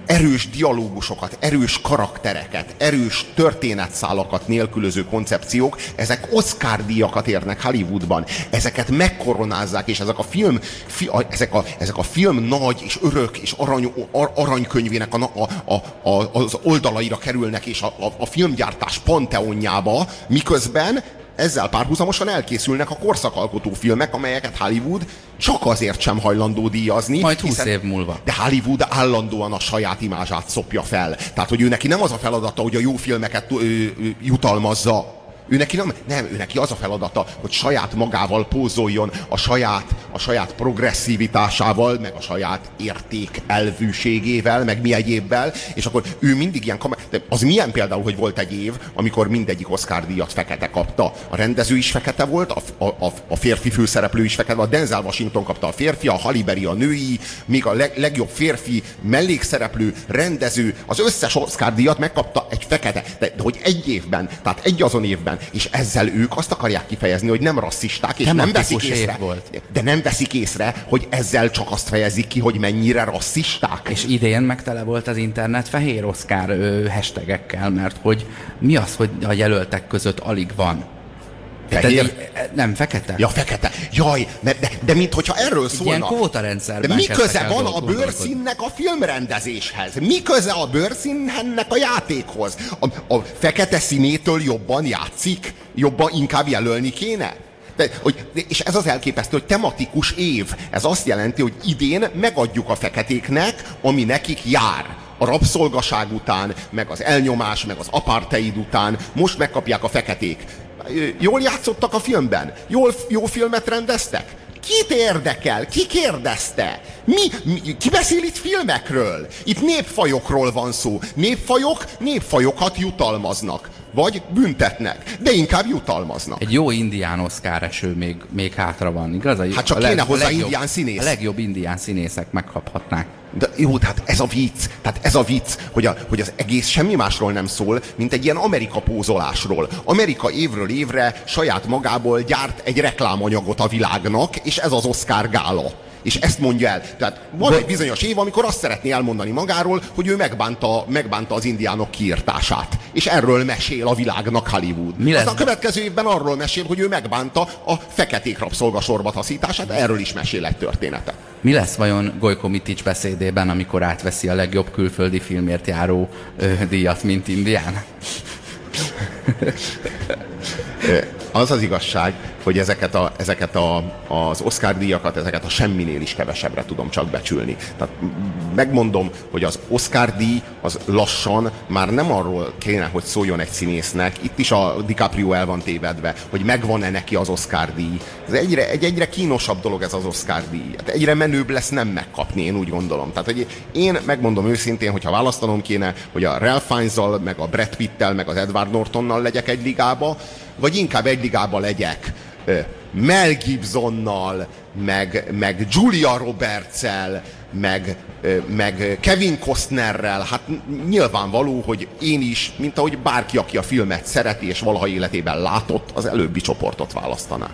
erős dialógusokat, erős karaktereket, erős történetszálakat nélkülöző koncepciók, ezek Oscar díjakat érnek Hollywoodban. Ezeket megkoronázzák, és ezek a film, fi, a, ezek, a, ezek a film nagy és örök és arany, ar, aranykönyvének a, a, a, a, az oldalaira kerülnek, és a, a, a filmgyártás panteonjába, miközben ezzel párhuzamosan elkészülnek a korszakalkotó filmek, amelyeket Hollywood csak azért sem hajlandó díjazni. Majd 20 év múlva. De Hollywood állandóan a saját imázsát szopja fel. Tehát, hogy ő neki nem az a feladata, hogy a jó filmeket ö, ö, jutalmazza ő neki nem, nem, ő neki az a feladata, hogy saját magával pózoljon, a saját, a saját progresszivitásával, meg a saját érték elvűségével, meg mi egyébbel, és akkor ő mindig ilyen kamer... De az milyen például, hogy volt egy év, amikor mindegyik Oscar díjat fekete kapta. A rendező is fekete volt, a, a, a férfi főszereplő is fekete, a Denzel Washington kapta a férfi, a Haliberi a női, még a leg, legjobb férfi mellékszereplő, rendező, az összes Oscar díjat megkapta egy fekete. De, de hogy egy évben, tehát egy azon évben, és ezzel ők azt akarják kifejezni, hogy nem rasszisták, és nem Tematikus veszik észre. volt. De nem veszik észre, hogy ezzel csak azt fejezik ki, hogy mennyire rasszisták. És idén meg tele volt az internet fehér Oscar ö, hashtagekkel, mert hogy mi az, hogy a jelöltek között alig van. Fehér? Tehát, nem, fekete. Ja, fekete. Jaj, de, de, de minthogyha erről Ilyen szólna. kvótarendszerben De mi köze van a bőrszínnek a filmrendezéshez? Mi köze a bőrszínnek a játékhoz? A, a fekete színétől jobban játszik? Jobban inkább jelölni kéne? De, hogy, és ez az elképesztő, hogy tematikus év. Ez azt jelenti, hogy idén megadjuk a feketéknek, ami nekik jár. A rabszolgaság után, meg az elnyomás, meg az apartheid után, most megkapják a feketék. Jól játszottak a filmben? Jól, jó filmet rendeztek? Kit érdekel? Ki kérdezte? Mi, mi, ki beszél itt filmekről? Itt népfajokról van szó. Népfajok népfajokat jutalmaznak. Vagy büntetnek. De inkább jutalmaznak. Egy jó indián Oscar eső még, még hátra van, igaz? A- Hát csak a kéne hozzá indián színész. A legjobb indián színészek megkaphatnák. De jó, tehát ez a vicc, tehát ez a vicc, hogy, a, hogy az egész semmi másról nem szól, mint egy ilyen Amerika pózolásról. Amerika évről évre saját magából gyárt egy reklámanyagot a világnak, és ez az Oscar gála. És ezt mondja el. Tehát van egy bizonyos év, amikor azt szeretné elmondani magáról, hogy ő megbánta, megbánta az indiánok kiirtását. És erről mesél a világnak Hollywood. Mi lesz? Aztán a következő évben arról mesél, hogy ő megbánta a feketék rabszolgasorba taszítását, erről is mesél egy történetet. Mi lesz vajon Gojko Mitics beszédében, amikor átveszi a legjobb külföldi filmért járó ö, díjat, mint Indián? Az az igazság, hogy ezeket, a, ezeket a, az Oscar díjakat, ezeket a semminél is kevesebbre tudom csak becsülni. Tehát megmondom, hogy az Oscar díj az lassan már nem arról kéne, hogy szóljon egy színésznek, itt is a DiCaprio el van tévedve, hogy megvan-e neki az Oscar díj. Ez egyre, egy egyre kínosabb dolog ez az Oscar díj. Hát egyre menőbb lesz nem megkapni, én úgy gondolom. Tehát, hogy én megmondom őszintén, hogyha választanom kéne, hogy a Ralph Fiennes-zal, meg a Brad Pitt-tel, meg az Edward Nortonnal legyek egy ligába, vagy inkább egy ligába legyek Mel Gibsonnal, meg, meg Julia Roberts-el, meg, meg Kevin Costnerrel, hát nyilvánvaló, hogy én is, mint ahogy bárki, aki a filmet szereti és valaha életében látott, az előbbi csoportot választaná.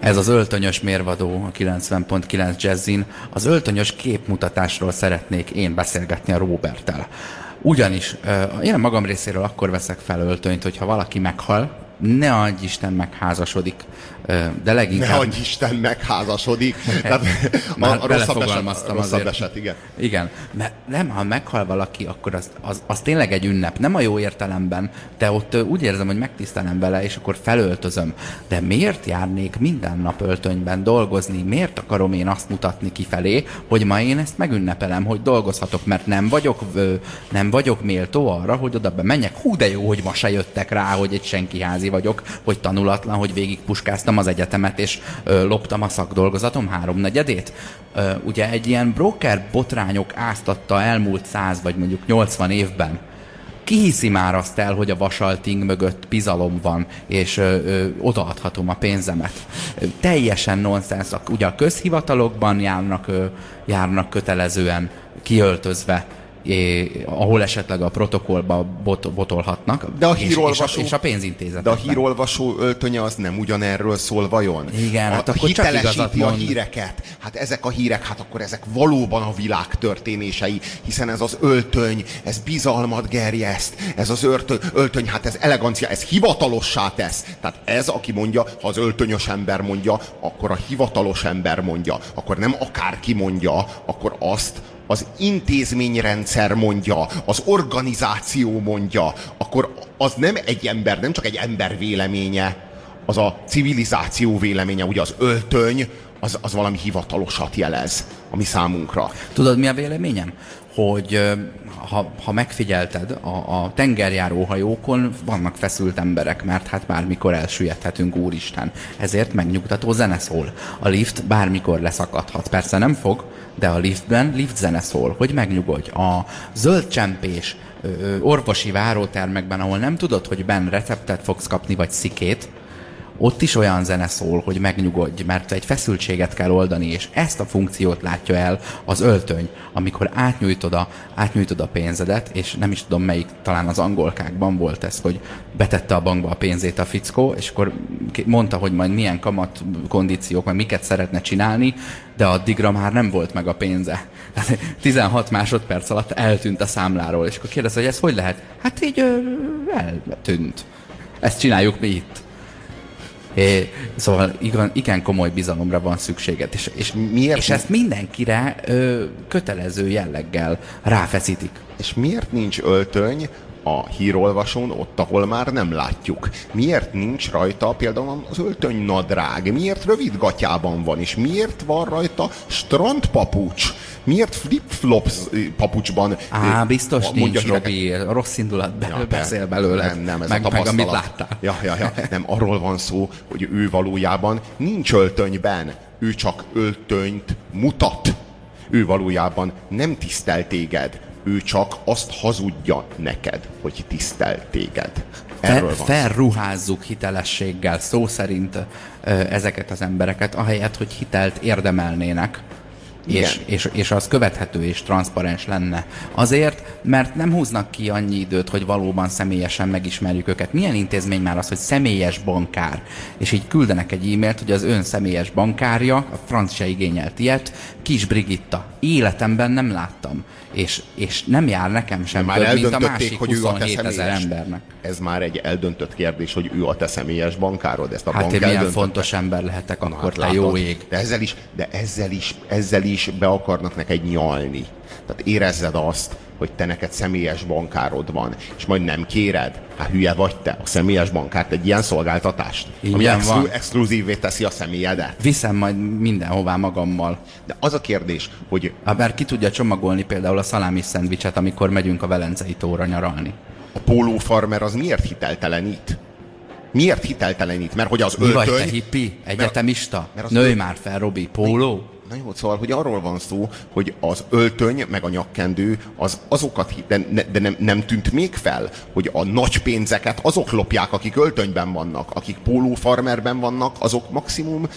Ez az öltönyös mérvadó a 90.9 Jazzin. Az öltönyös képmutatásról szeretnék én beszélgetni a Roberttel. Ugyanis én a magam részéről akkor veszek fel öltönyt, hogyha valaki meghal, ne adj Isten megházasodik, de Ne leginkább... adj Isten megházasodik. Tehát [LAUGHS] Már a, a rosszabb, eset, rosszabb azért. eset, igen. Igen, mert nem, ha meghal valaki, akkor az, az, az tényleg egy ünnep. Nem a jó értelemben, de ott úgy érzem, hogy megtisztelem vele, és akkor felöltözöm. De miért járnék minden nap öltönyben dolgozni? Miért akarom én azt mutatni kifelé, hogy ma én ezt megünnepelem, hogy dolgozhatok, mert nem vagyok, nem vagyok méltó arra, hogy oda bemenjek. Hú, de jó, hogy ma se jöttek rá, hogy egy senkiházi vagyok, hogy tanulatlan, hogy végig puskáztam az egyetemet, és ö, loptam a szakdolgozatom háromnegyedét. Ö, ugye egy ilyen broker botrányok áztatta elmúlt száz vagy mondjuk 80 évben. Ki hiszi már azt el, hogy a vasalting mögött bizalom van, és ö, ö, odaadhatom a pénzemet? Ö, teljesen nonsens. Ugye a közhivatalokban járnak, ö, járnak kötelezően kiöltözve, é, ahol esetleg a protokollba bot, botolhatnak. De a és, és, a, hírolvasó- és a pénzintézetekben. De a hírolvasó öltönye az nem ugyanerről szól vajon? Igen, a, hát akkor hitelesíti a híreket. Hát ezek a hírek, hát akkor ezek valóban a világ történései, hiszen ez az öltöny, ez bizalmat gerjeszt, ez az öltöny, öltöny hát ez elegancia, ez hivatalossá tesz. Tehát ez, aki mondja, ha az öltönyös ember mondja, akkor a hivatalos ember mondja, akkor nem akárki mondja, akkor azt az intézményrendszer mondja, az organizáció mondja, akkor az nem egy ember, nem csak egy ember véleménye, az a civilizáció véleménye, ugye az öltöny, az, az valami hivatalosat jelez, ami számunkra. Tudod, mi a véleményem? Hogy ha, ha megfigyelted, a, a tengerjáró hajókon vannak feszült emberek, mert hát bármikor elsüllyedhetünk, úristen. Ezért megnyugtató zene szól. A lift bármikor leszakadhat. Persze nem fog, de a liftben lift zene szól, hogy megnyugodj. A zöld csempés orvosi várótermekben, ahol nem tudod, hogy benn receptet fogsz kapni, vagy szikét, ott is olyan zene szól, hogy megnyugodj, mert egy feszültséget kell oldani, és ezt a funkciót látja el az öltöny, amikor átnyújtod a, átnyújtod a pénzedet, és nem is tudom melyik, talán az angolkákban volt ez, hogy betette a bankba a pénzét a fickó, és akkor mondta, hogy majd milyen kamat kondíciók, meg miket szeretne csinálni, de addigra már nem volt meg a pénze. Tehát 16 másodperc alatt eltűnt a számláról, és akkor kérdezte, hogy ez hogy lehet? Hát így ö, eltűnt. Ezt csináljuk mi itt. É, szóval igen, igen komoly bizalomra van szükséged, és, és, Miért? és ezt mindenkire ö, kötelező jelleggel ráfeszítik. És miért nincs öltöny a hírolvasón, ott, ahol már nem látjuk? Miért nincs rajta például az öltöny nadrág? Miért rövid gatyában van? És miért van rajta strandpapucs? Miért flip-flops papucsban? Á, biztos mondja nincs, híreket? Robi, rossz indulat be, Ja, beszél belőle. Nem, nem, ez meg, a meg amit láttál. Ja, ja, ja. Nem, arról van szó, hogy ő valójában nincs öltönyben. Ő csak öltönyt mutat. Ő valójában nem tisztel téged. Ő csak azt hazudja neked, hogy tisztel téged. Erről Fe, van felruházzuk hitelességgel, szó szerint ezeket az embereket, ahelyett, hogy hitelt érdemelnének. Igen. És, és, és az követhető és transzparens lenne. Azért, mert nem húznak ki annyi időt, hogy valóban személyesen megismerjük őket. Milyen intézmény már az, hogy személyes bankár? És így küldenek egy e-mailt, hogy az ön személyes bankárja, a franc se igényelt ilyet, Kis Brigitta. Életemben nem láttam. És, és nem jár nekem sem Már több, mint a másik hogy ő a 27 ezer embernek. Ez már egy eldöntött kérdés, hogy ő a te személyes bankárod. Ezt a Hát bank én milyen fontos ember lehetek Na, akkor, hát te látod. jó ég. De ezzel is, de ezzel is, ezzel is be akarnak neked nyalni. Tehát érezzed azt, hogy te neked személyes bankárod van, és majd nem kéred. Hát hülye vagy te, a személyes bankárt egy ilyen szolgáltatást, ami Ingyen van. exklu- exkluzívé teszi a személyedet. Viszem majd mindenhová magammal. De az a kérdés, hogy Hát mert ki tudja csomagolni például a szalámi szendvicset, amikor megyünk a Velencei tóra nyaralni. a póló farmer az miért hiteltelenít? Miért hiteltelenít? Mert hogy az Mi vagy te öltöny... hippi? Egyetemista? mert az Nőj öl- már fel, Robi. Póló? Na jó, szóval, hogy arról van szó, hogy az öltöny meg a nyakkendő az azokat, de, de nem, nem tűnt még fel, hogy a nagy pénzeket azok lopják, akik öltönyben vannak, akik pólófarmerben vannak, azok maximum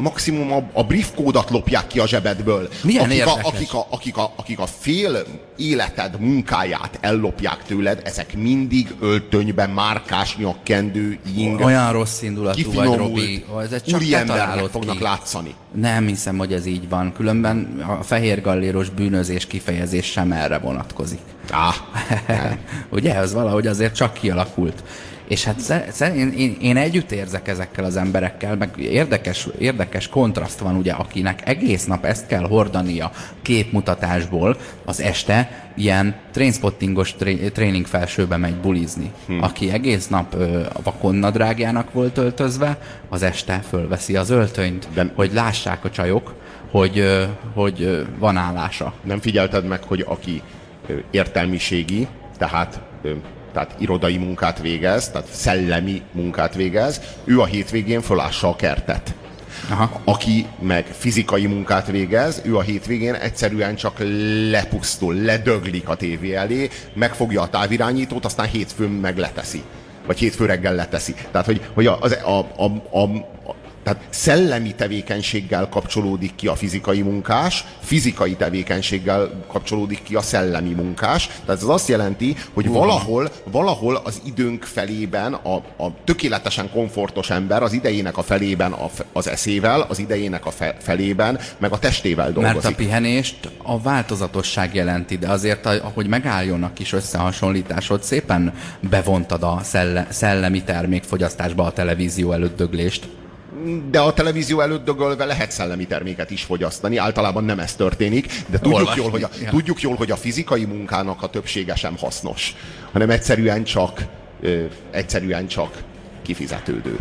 maximum a, a briefkódat lopják ki a zsebedből. Milyen akik, a, akik, a, akik, a, akik a fél életed munkáját ellopják tőled, ezek mindig öltönyben márkás nyakkendő, ing, Olyan rossz indulatú vagy, Robi. Ez csak találod fognak ki. látszani. Nem hiszem, hogy ez így van. Különben a fehér galléros bűnözés kifejezés sem erre vonatkozik. Á, [LAUGHS] Ugye, az valahogy azért csak kialakult. És hát sze- sze- én, én, én együtt érzek ezekkel az emberekkel, meg érdekes, érdekes kontraszt van, ugye, akinek egész nap ezt kell hordania képmutatásból, az este ilyen trainspottingos tré- tréning felsőbe megy bulizni. Hm. Aki egész nap ö, a vakonnadrágjának volt öltözve, az este fölveszi az öltönyt, De- hogy lássák a csajok, hogy, ö, hogy ö, van állása. nem figyelted meg, hogy aki értelmiségi, tehát, tehát irodai munkát végez, tehát szellemi munkát végez, ő a hétvégén fölássa a kertet. Aha. Aki meg fizikai munkát végez, ő a hétvégén egyszerűen csak lepusztul, ledöglik a tévé elé, megfogja a távirányítót, aztán hétfőn meg leteszi. Vagy hétfő reggel leteszi. Tehát, hogy, hogy a, az, a, a, a, a, tehát szellemi tevékenységgel kapcsolódik ki a fizikai munkás, fizikai tevékenységgel kapcsolódik ki a szellemi munkás. Tehát ez azt jelenti, hogy valahol, valahol az időnk felében a, a tökéletesen komfortos ember az idejének a felében a, az eszével, az idejének a fe, felében, meg a testével dolgozik. Mert a pihenést a változatosság jelenti, de azért, ahogy megálljon a kis összehasonlításod, szépen bevontad a szelle, szellemi termékfogyasztásba a televízió előtt döglést. De a televízió előtt dögölve lehet szellemi terméket is fogyasztani, általában nem ez történik, de tudjuk Olvasni, jól, hogy a, ja. tudjuk jól, hogy a fizikai munkának a többsége sem hasznos, hanem egyszerűen csak, ö, egyszerűen csak kifizetődő.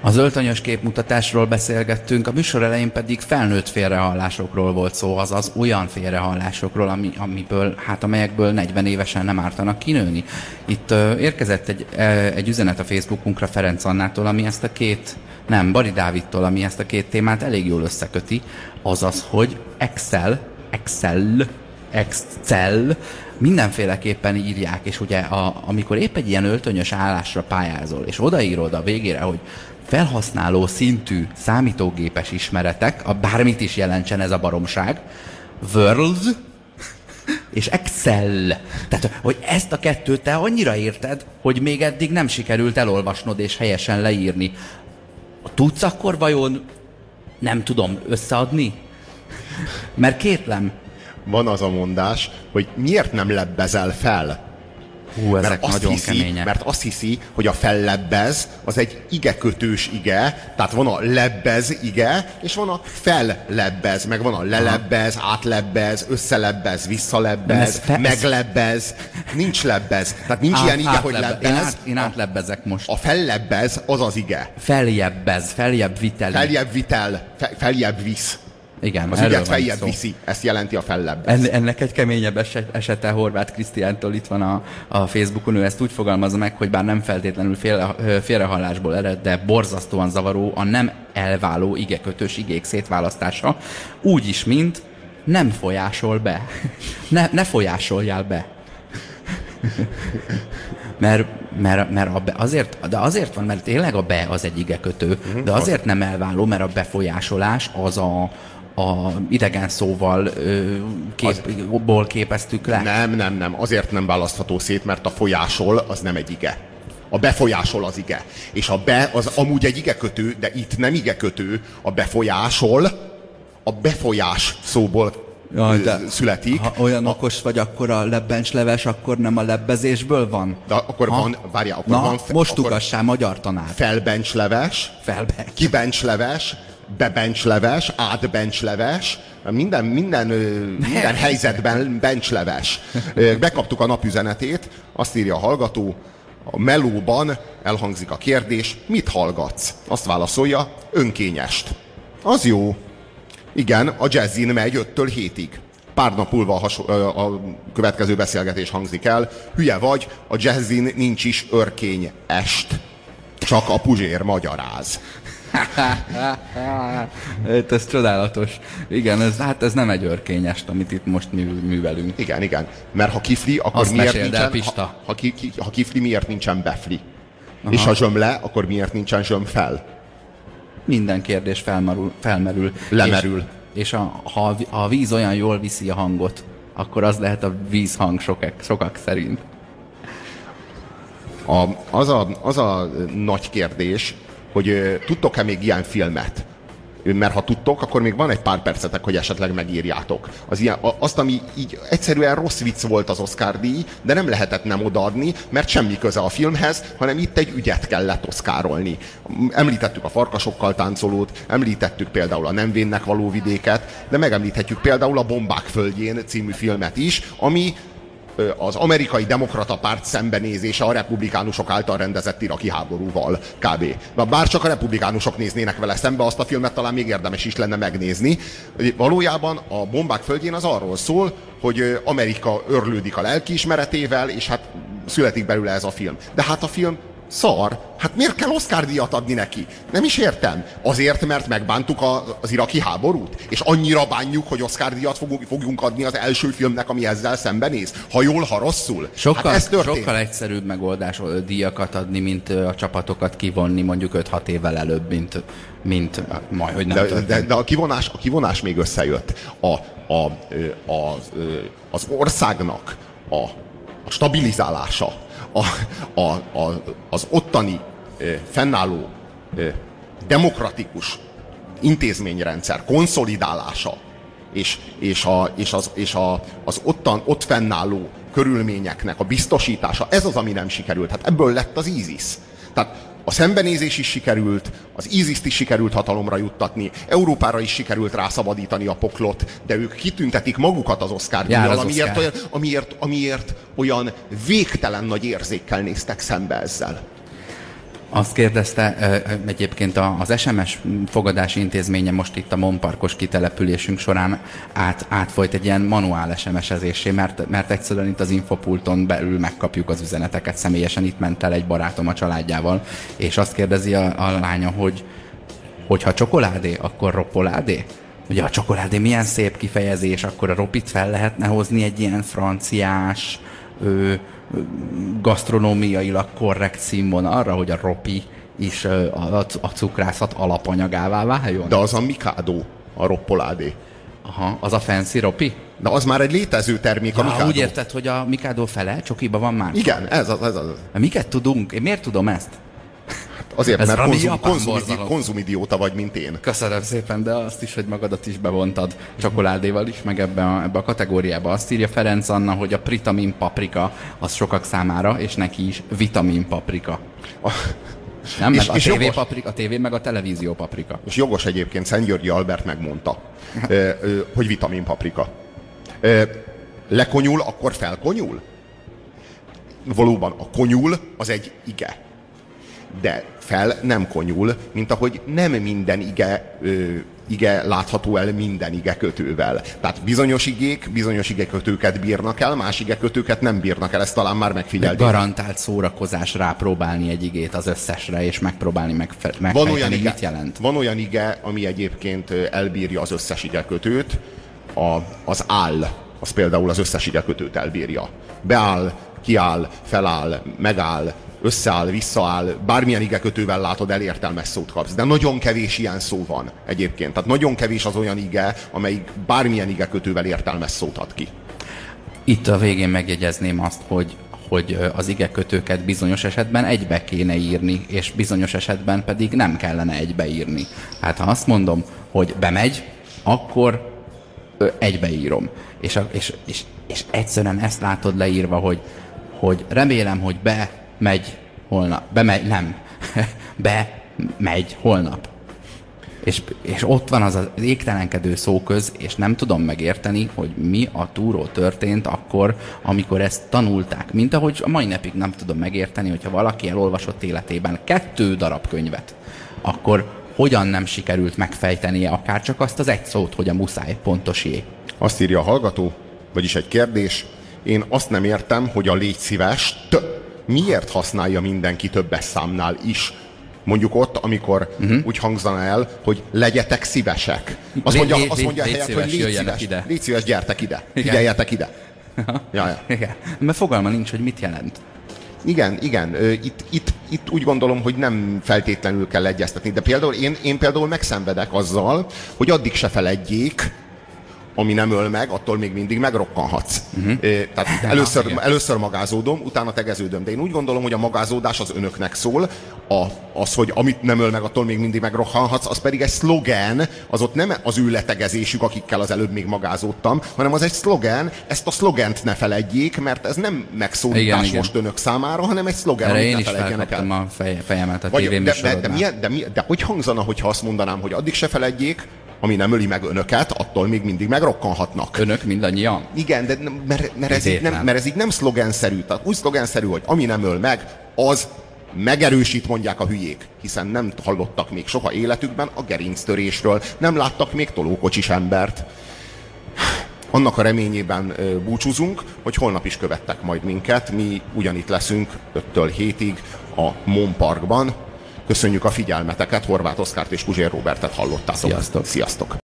Az öltönyös képmutatásról beszélgettünk, a műsor elején pedig felnőtt félrehallásokról volt szó, azaz olyan félrehallásokról, ami, amiből, hát amelyekből 40 évesen nem ártanak kinőni. Itt ö, érkezett egy, e, egy üzenet a Facebookunkra Ferenc Annától, ami ezt a két, nem, Bari Dávidtól, ami ezt a két témát elég jól összeköti, azaz, hogy Excel, Excel, Excel mindenféleképpen írják, és ugye a, amikor épp egy ilyen öltönyös állásra pályázol, és odaírod a végére, hogy felhasználó szintű számítógépes ismeretek, a bármit is jelentsen ez a baromság, World és Excel. Tehát, hogy ezt a kettőt te annyira érted, hogy még eddig nem sikerült elolvasnod és helyesen leírni. Tudsz akkor vajon, nem tudom, összeadni? Mert kétlem, Van az a mondás, hogy miért nem lebbezel fel? Hú, ezek Mert azt, nagyon hiszi, kemények. mert azt hiszi, hogy a fellebbez az egy igekötős ige, tehát van a lebbez ige, és van a fellebbez, meg van a lelebbez, átlebbez, összelebbez, visszalebbez, ez fe- ez- meglebbez, nincs lebbez. Tehát nincs ilyen ige, hogy átlebbe- Én, lebbez. át, én átlebbezek most. A fellebbez az az ige. Feljebbez, feljebb viteli. Feljebb vitel, fe, feljebb visz. Igen, Az ügyet feljebb viszi. Ezt jelenti a fellebbez. En, ennek egy keményebb eset, esete Horváth Krisztiántól itt van a, a Facebookon, ő ezt úgy fogalmazza meg, hogy bár nem feltétlenül félre, ö, félrehallásból ered, de borzasztóan zavaró a nem elváló igekötős igék szétválasztása, úgy is, mint nem folyásol be. [LAUGHS] Ne, ne folyásoljál be. [LAUGHS] Mert, mert, mert a be, azért, de azért van, mert tényleg a be az egy igekötő, de azért nem elváló, mert a befolyásolás az a, a idegen szóval ö, képból képeztük le. Nem, nem, nem. Azért nem választható szét, mert a folyásol az nem egy ige. A befolyásol az ige. És a be az amúgy egy igekötő, de itt nem igekötő. A befolyásol a befolyás szóból Jaj, de születik. Ha olyan okos vagy, akkor a lebbencsleves, akkor nem a lebbezésből van? De akkor Ha? van, várjál, akkor Na, van fe- most akkor ugassál, magyar tanár. felbencsleves, Felbe. kibencsleves, bebencsleves, átbencsleves, minden, minden, minden helyzetben bencsleves. Bekaptuk a napüzenetét, azt írja a hallgató, a melóban elhangzik a kérdés, mit hallgatsz? Azt válaszolja, önkényest. Az jó. Igen, a jazzin megy 5-től 7-ig. Pár nap múlva a, haso- a következő beszélgetés hangzik el. Hülye vagy, a jazzin nincs is örkény est. Csak a puzsér magyaráz. [LAUGHS] Hát ez csodálatos. Igen, ez, hát ez nem egy örkényest, amit itt most mi művelünk. Igen, igen. Mert ha kifli, akkor Azt miért el, nincsen... Pista. Ha, ha, ki, ki, ha kifli, miért nincsen befli? Aha. És ha zsömle, akkor miért nincsen zsöm fel? Minden kérdés felmerül. felmerül. Lemerül. És, és a, ha a víz olyan jól viszi a hangot, akkor az lehet a vízhang sokak, sokak szerint. A, az, a, az a nagy kérdés, hogy tudtok-e még ilyen filmet? Mert ha tudtok, akkor még van egy pár percetek, hogy esetleg megírjátok. Az ilyen, azt, ami így egyszerűen rossz vicc volt az Oscar díj, de nem lehetett nem odaadni, mert semmi köze a filmhez, hanem itt egy ügyet kellett oszkárolni. Említettük a farkasokkal táncolót, említettük például a nem vénnek való vidéket, de megemlíthetjük például a Bombák földjén című filmet is, ami az amerikai demokrata párt szembenézése a republikánusok által rendezett iraki háborúval kb. Na, bár csak a republikánusok néznének vele szembe, azt a filmet talán még érdemes is lenne megnézni. Valójában a bombák földjén az arról szól, hogy Amerika örlődik a lelkiismeretével, és hát születik belőle ez a film. De hát a film szar. Hát miért kell Oscar díjat adni neki? Nem is értem. Azért, mert megbántuk a, az iraki háborút? És annyira bánjuk, hogy Oscar díjat fogunk, fogjunk adni az első filmnek, ami ezzel szembenéz? Ha jól, ha rosszul? Sokkal, hát ez történt. sokkal egyszerűbb megoldás díjakat adni, mint a csapatokat kivonni mondjuk 5-6 évvel előbb, mint, mint majd, hogy nem de, történt. de, de a, kivonás, a kivonás még összejött. A, a, ö, az, az országnak a, a stabilizálása, a, a, a, az ottani fennálló demokratikus intézményrendszer konszolidálása és, és, a, és, az, és a, az ottan, ott fennálló körülményeknek a biztosítása, ez az, ami nem sikerült. Hát ebből lett az ISIS. Tehát a szembenézés is sikerült, az ISIS-t is sikerült hatalomra juttatni, Európára is sikerült rászabadítani a poklot, de ők kitüntetik magukat az Oscar díjjal, amiért, olyan, amiért, amiért olyan végtelen nagy érzékkel néztek szembe ezzel. Azt kérdezte egyébként az SMS fogadási intézménye most itt a Monparkos kitelepülésünk során át, átfolyt egy ilyen manuál SMS-ezésé, mert, mert egyszerűen itt az infopulton belül megkapjuk az üzeneteket személyesen. Itt ment el egy barátom a családjával, és azt kérdezi a, a lánya, hogy hogyha csokoládé, akkor roppoládé? Ugye a csokoládé milyen szép kifejezés, akkor a ropit fel lehetne hozni egy ilyen franciás, ö, gasztronómiailag korrekt színvonalra, hogy a ropi is a, a cukrászat alapanyagává váljon? De az a Mikado, a roppoládé. Aha, az a fancy ropi? De az már egy létező termék, a Ja, Mikado. úgy érted, hogy a Mikado fele csokiba van már? Igen, ez az, ez az. Miket tudunk? Én miért tudom ezt? Azért, Ez mert konzum, konzumidi, konzumidióta vagy, mint én. Köszönöm szépen, de azt is, hogy magadat is bevontad csokoládéval is, meg ebbe a, ebbe a kategóriába. Azt írja Ferenc Anna, hogy a pritamin paprika az sokak számára, és neki is vitamin paprika. A, Nem, És- meg és a TV jogos. paprika, a TV meg a televízió paprika. és jogos egyébként, Szent Györgyi Albert megmondta, [LAUGHS] ö, ö, hogy vitamin paprika. Ö, lekonyul, akkor felkonyul? Valóban, a konyul az egy ige. De fel nem konyul, mint ahogy nem minden ige, ö, ige látható el minden ige kötővel. Tehát bizonyos igék, bizonyos ige kötőket bírnak el, más ige kötőket nem bírnak el, ezt talán már megfigyelték. Garantált szórakozás rápróbálni egy igét az összesre, és megpróbálni megfe- Van olyan, ige, mit jelent. van olyan ige, ami egyébként elbírja az összes igekötőt, a, az áll, az például az összes igekötőt elbírja. Beáll, kiáll, feláll, megáll, összeáll, visszaáll, bármilyen igekötővel látod, el értelmes szót kapsz. De nagyon kevés ilyen szó van egyébként. Tehát nagyon kevés az olyan ige, amelyik bármilyen igekötővel értelmes szót ad ki. Itt a végén megjegyezném azt, hogy hogy az igekötőket bizonyos esetben egybe kéne írni, és bizonyos esetben pedig nem kellene egybeírni. Hát ha azt mondom, hogy bemegy, akkor egybeírom. És, és, és, és egyszerűen ezt látod leírva, hogy, hogy remélem, hogy bemegy holnap. Bemegy, nem. [LAUGHS] Bemegy holnap. És, és ott van az az égtelenkedő szóköz, és nem tudom megérteni, hogy mi a túró történt akkor, amikor ezt tanulták. Mint ahogy a mai napig nem tudom megérteni, hogyha valaki elolvasott életében kettő darab könyvet, akkor hogyan nem sikerült megfejtenie akár csak azt az egy szót, hogy a muszáj pontos jé. Azt írja a hallgató, vagyis egy kérdés. Én azt nem értem, hogy a légy szíves t miért használja mindenki többes számnál is. Mondjuk ott, amikor uh-huh. úgy hangzana el, hogy legyetek szívesek. Azt Lé- mondja, lé- azt lé- mondja légy helyett, szíves, hogy légy szíves. ide. Légy szíves, gyertek ide. Igen. Figyeljetek ide. Ja, ja. Igen. Mert fogalma nincs, hogy mit jelent. Igen, igen. Itt, itt, itt úgy gondolom, hogy nem feltétlenül kell egyeztetni, de például én, én például megszenvedek azzal, hogy addig se feledjék, ami nem öl meg, attól még mindig megrokkanhatsz. Uh-huh. Tehát először, igen. először magázódom, utána tegeződöm. De én úgy gondolom, hogy a magázódás az önöknek szól, a, az, hogy amit nem öl meg, attól még mindig megrokkanhatsz, az pedig egy szlogen, az ott nem az ő letegezésük, akikkel az előbb még magázódtam, hanem az egy szlogen, ezt a szlogent ne feledjék, mert ez nem megszólítás Igen, igen, most önök számára, hanem egy szlogen, Erre amit én ne is felejtjenek el. a fej, fejemet a Vagy, de, de, de, tévéműsorodnál. milyen, de, mi, de hogy hangzana, hogyha azt mondanám, hogy addig se feledjék, ami nem öli meg önöket, attól még mindig megrokkanhatnak. Önök mindannyian? Igen, de mert, mert, ez így nem, mert ez így nem szlogenszerű. Tehát úgy szlogenszerű, hogy ami nem öl meg, az megerősít, mondják a hülyék, hiszen nem hallottak még soha életükben a gerinctörésről, nem láttak még tolókocsis embert. Annak a reményében búcsúzunk, hogy holnap is követtek majd minket. Mi ugyanitt leszünk 5-től 7-ig a Mon Parkban. Köszönjük a figyelmeteket, Horváth Oszkárt és Puzsér Robertet hallottátok. Sziasztok. Sziasztok!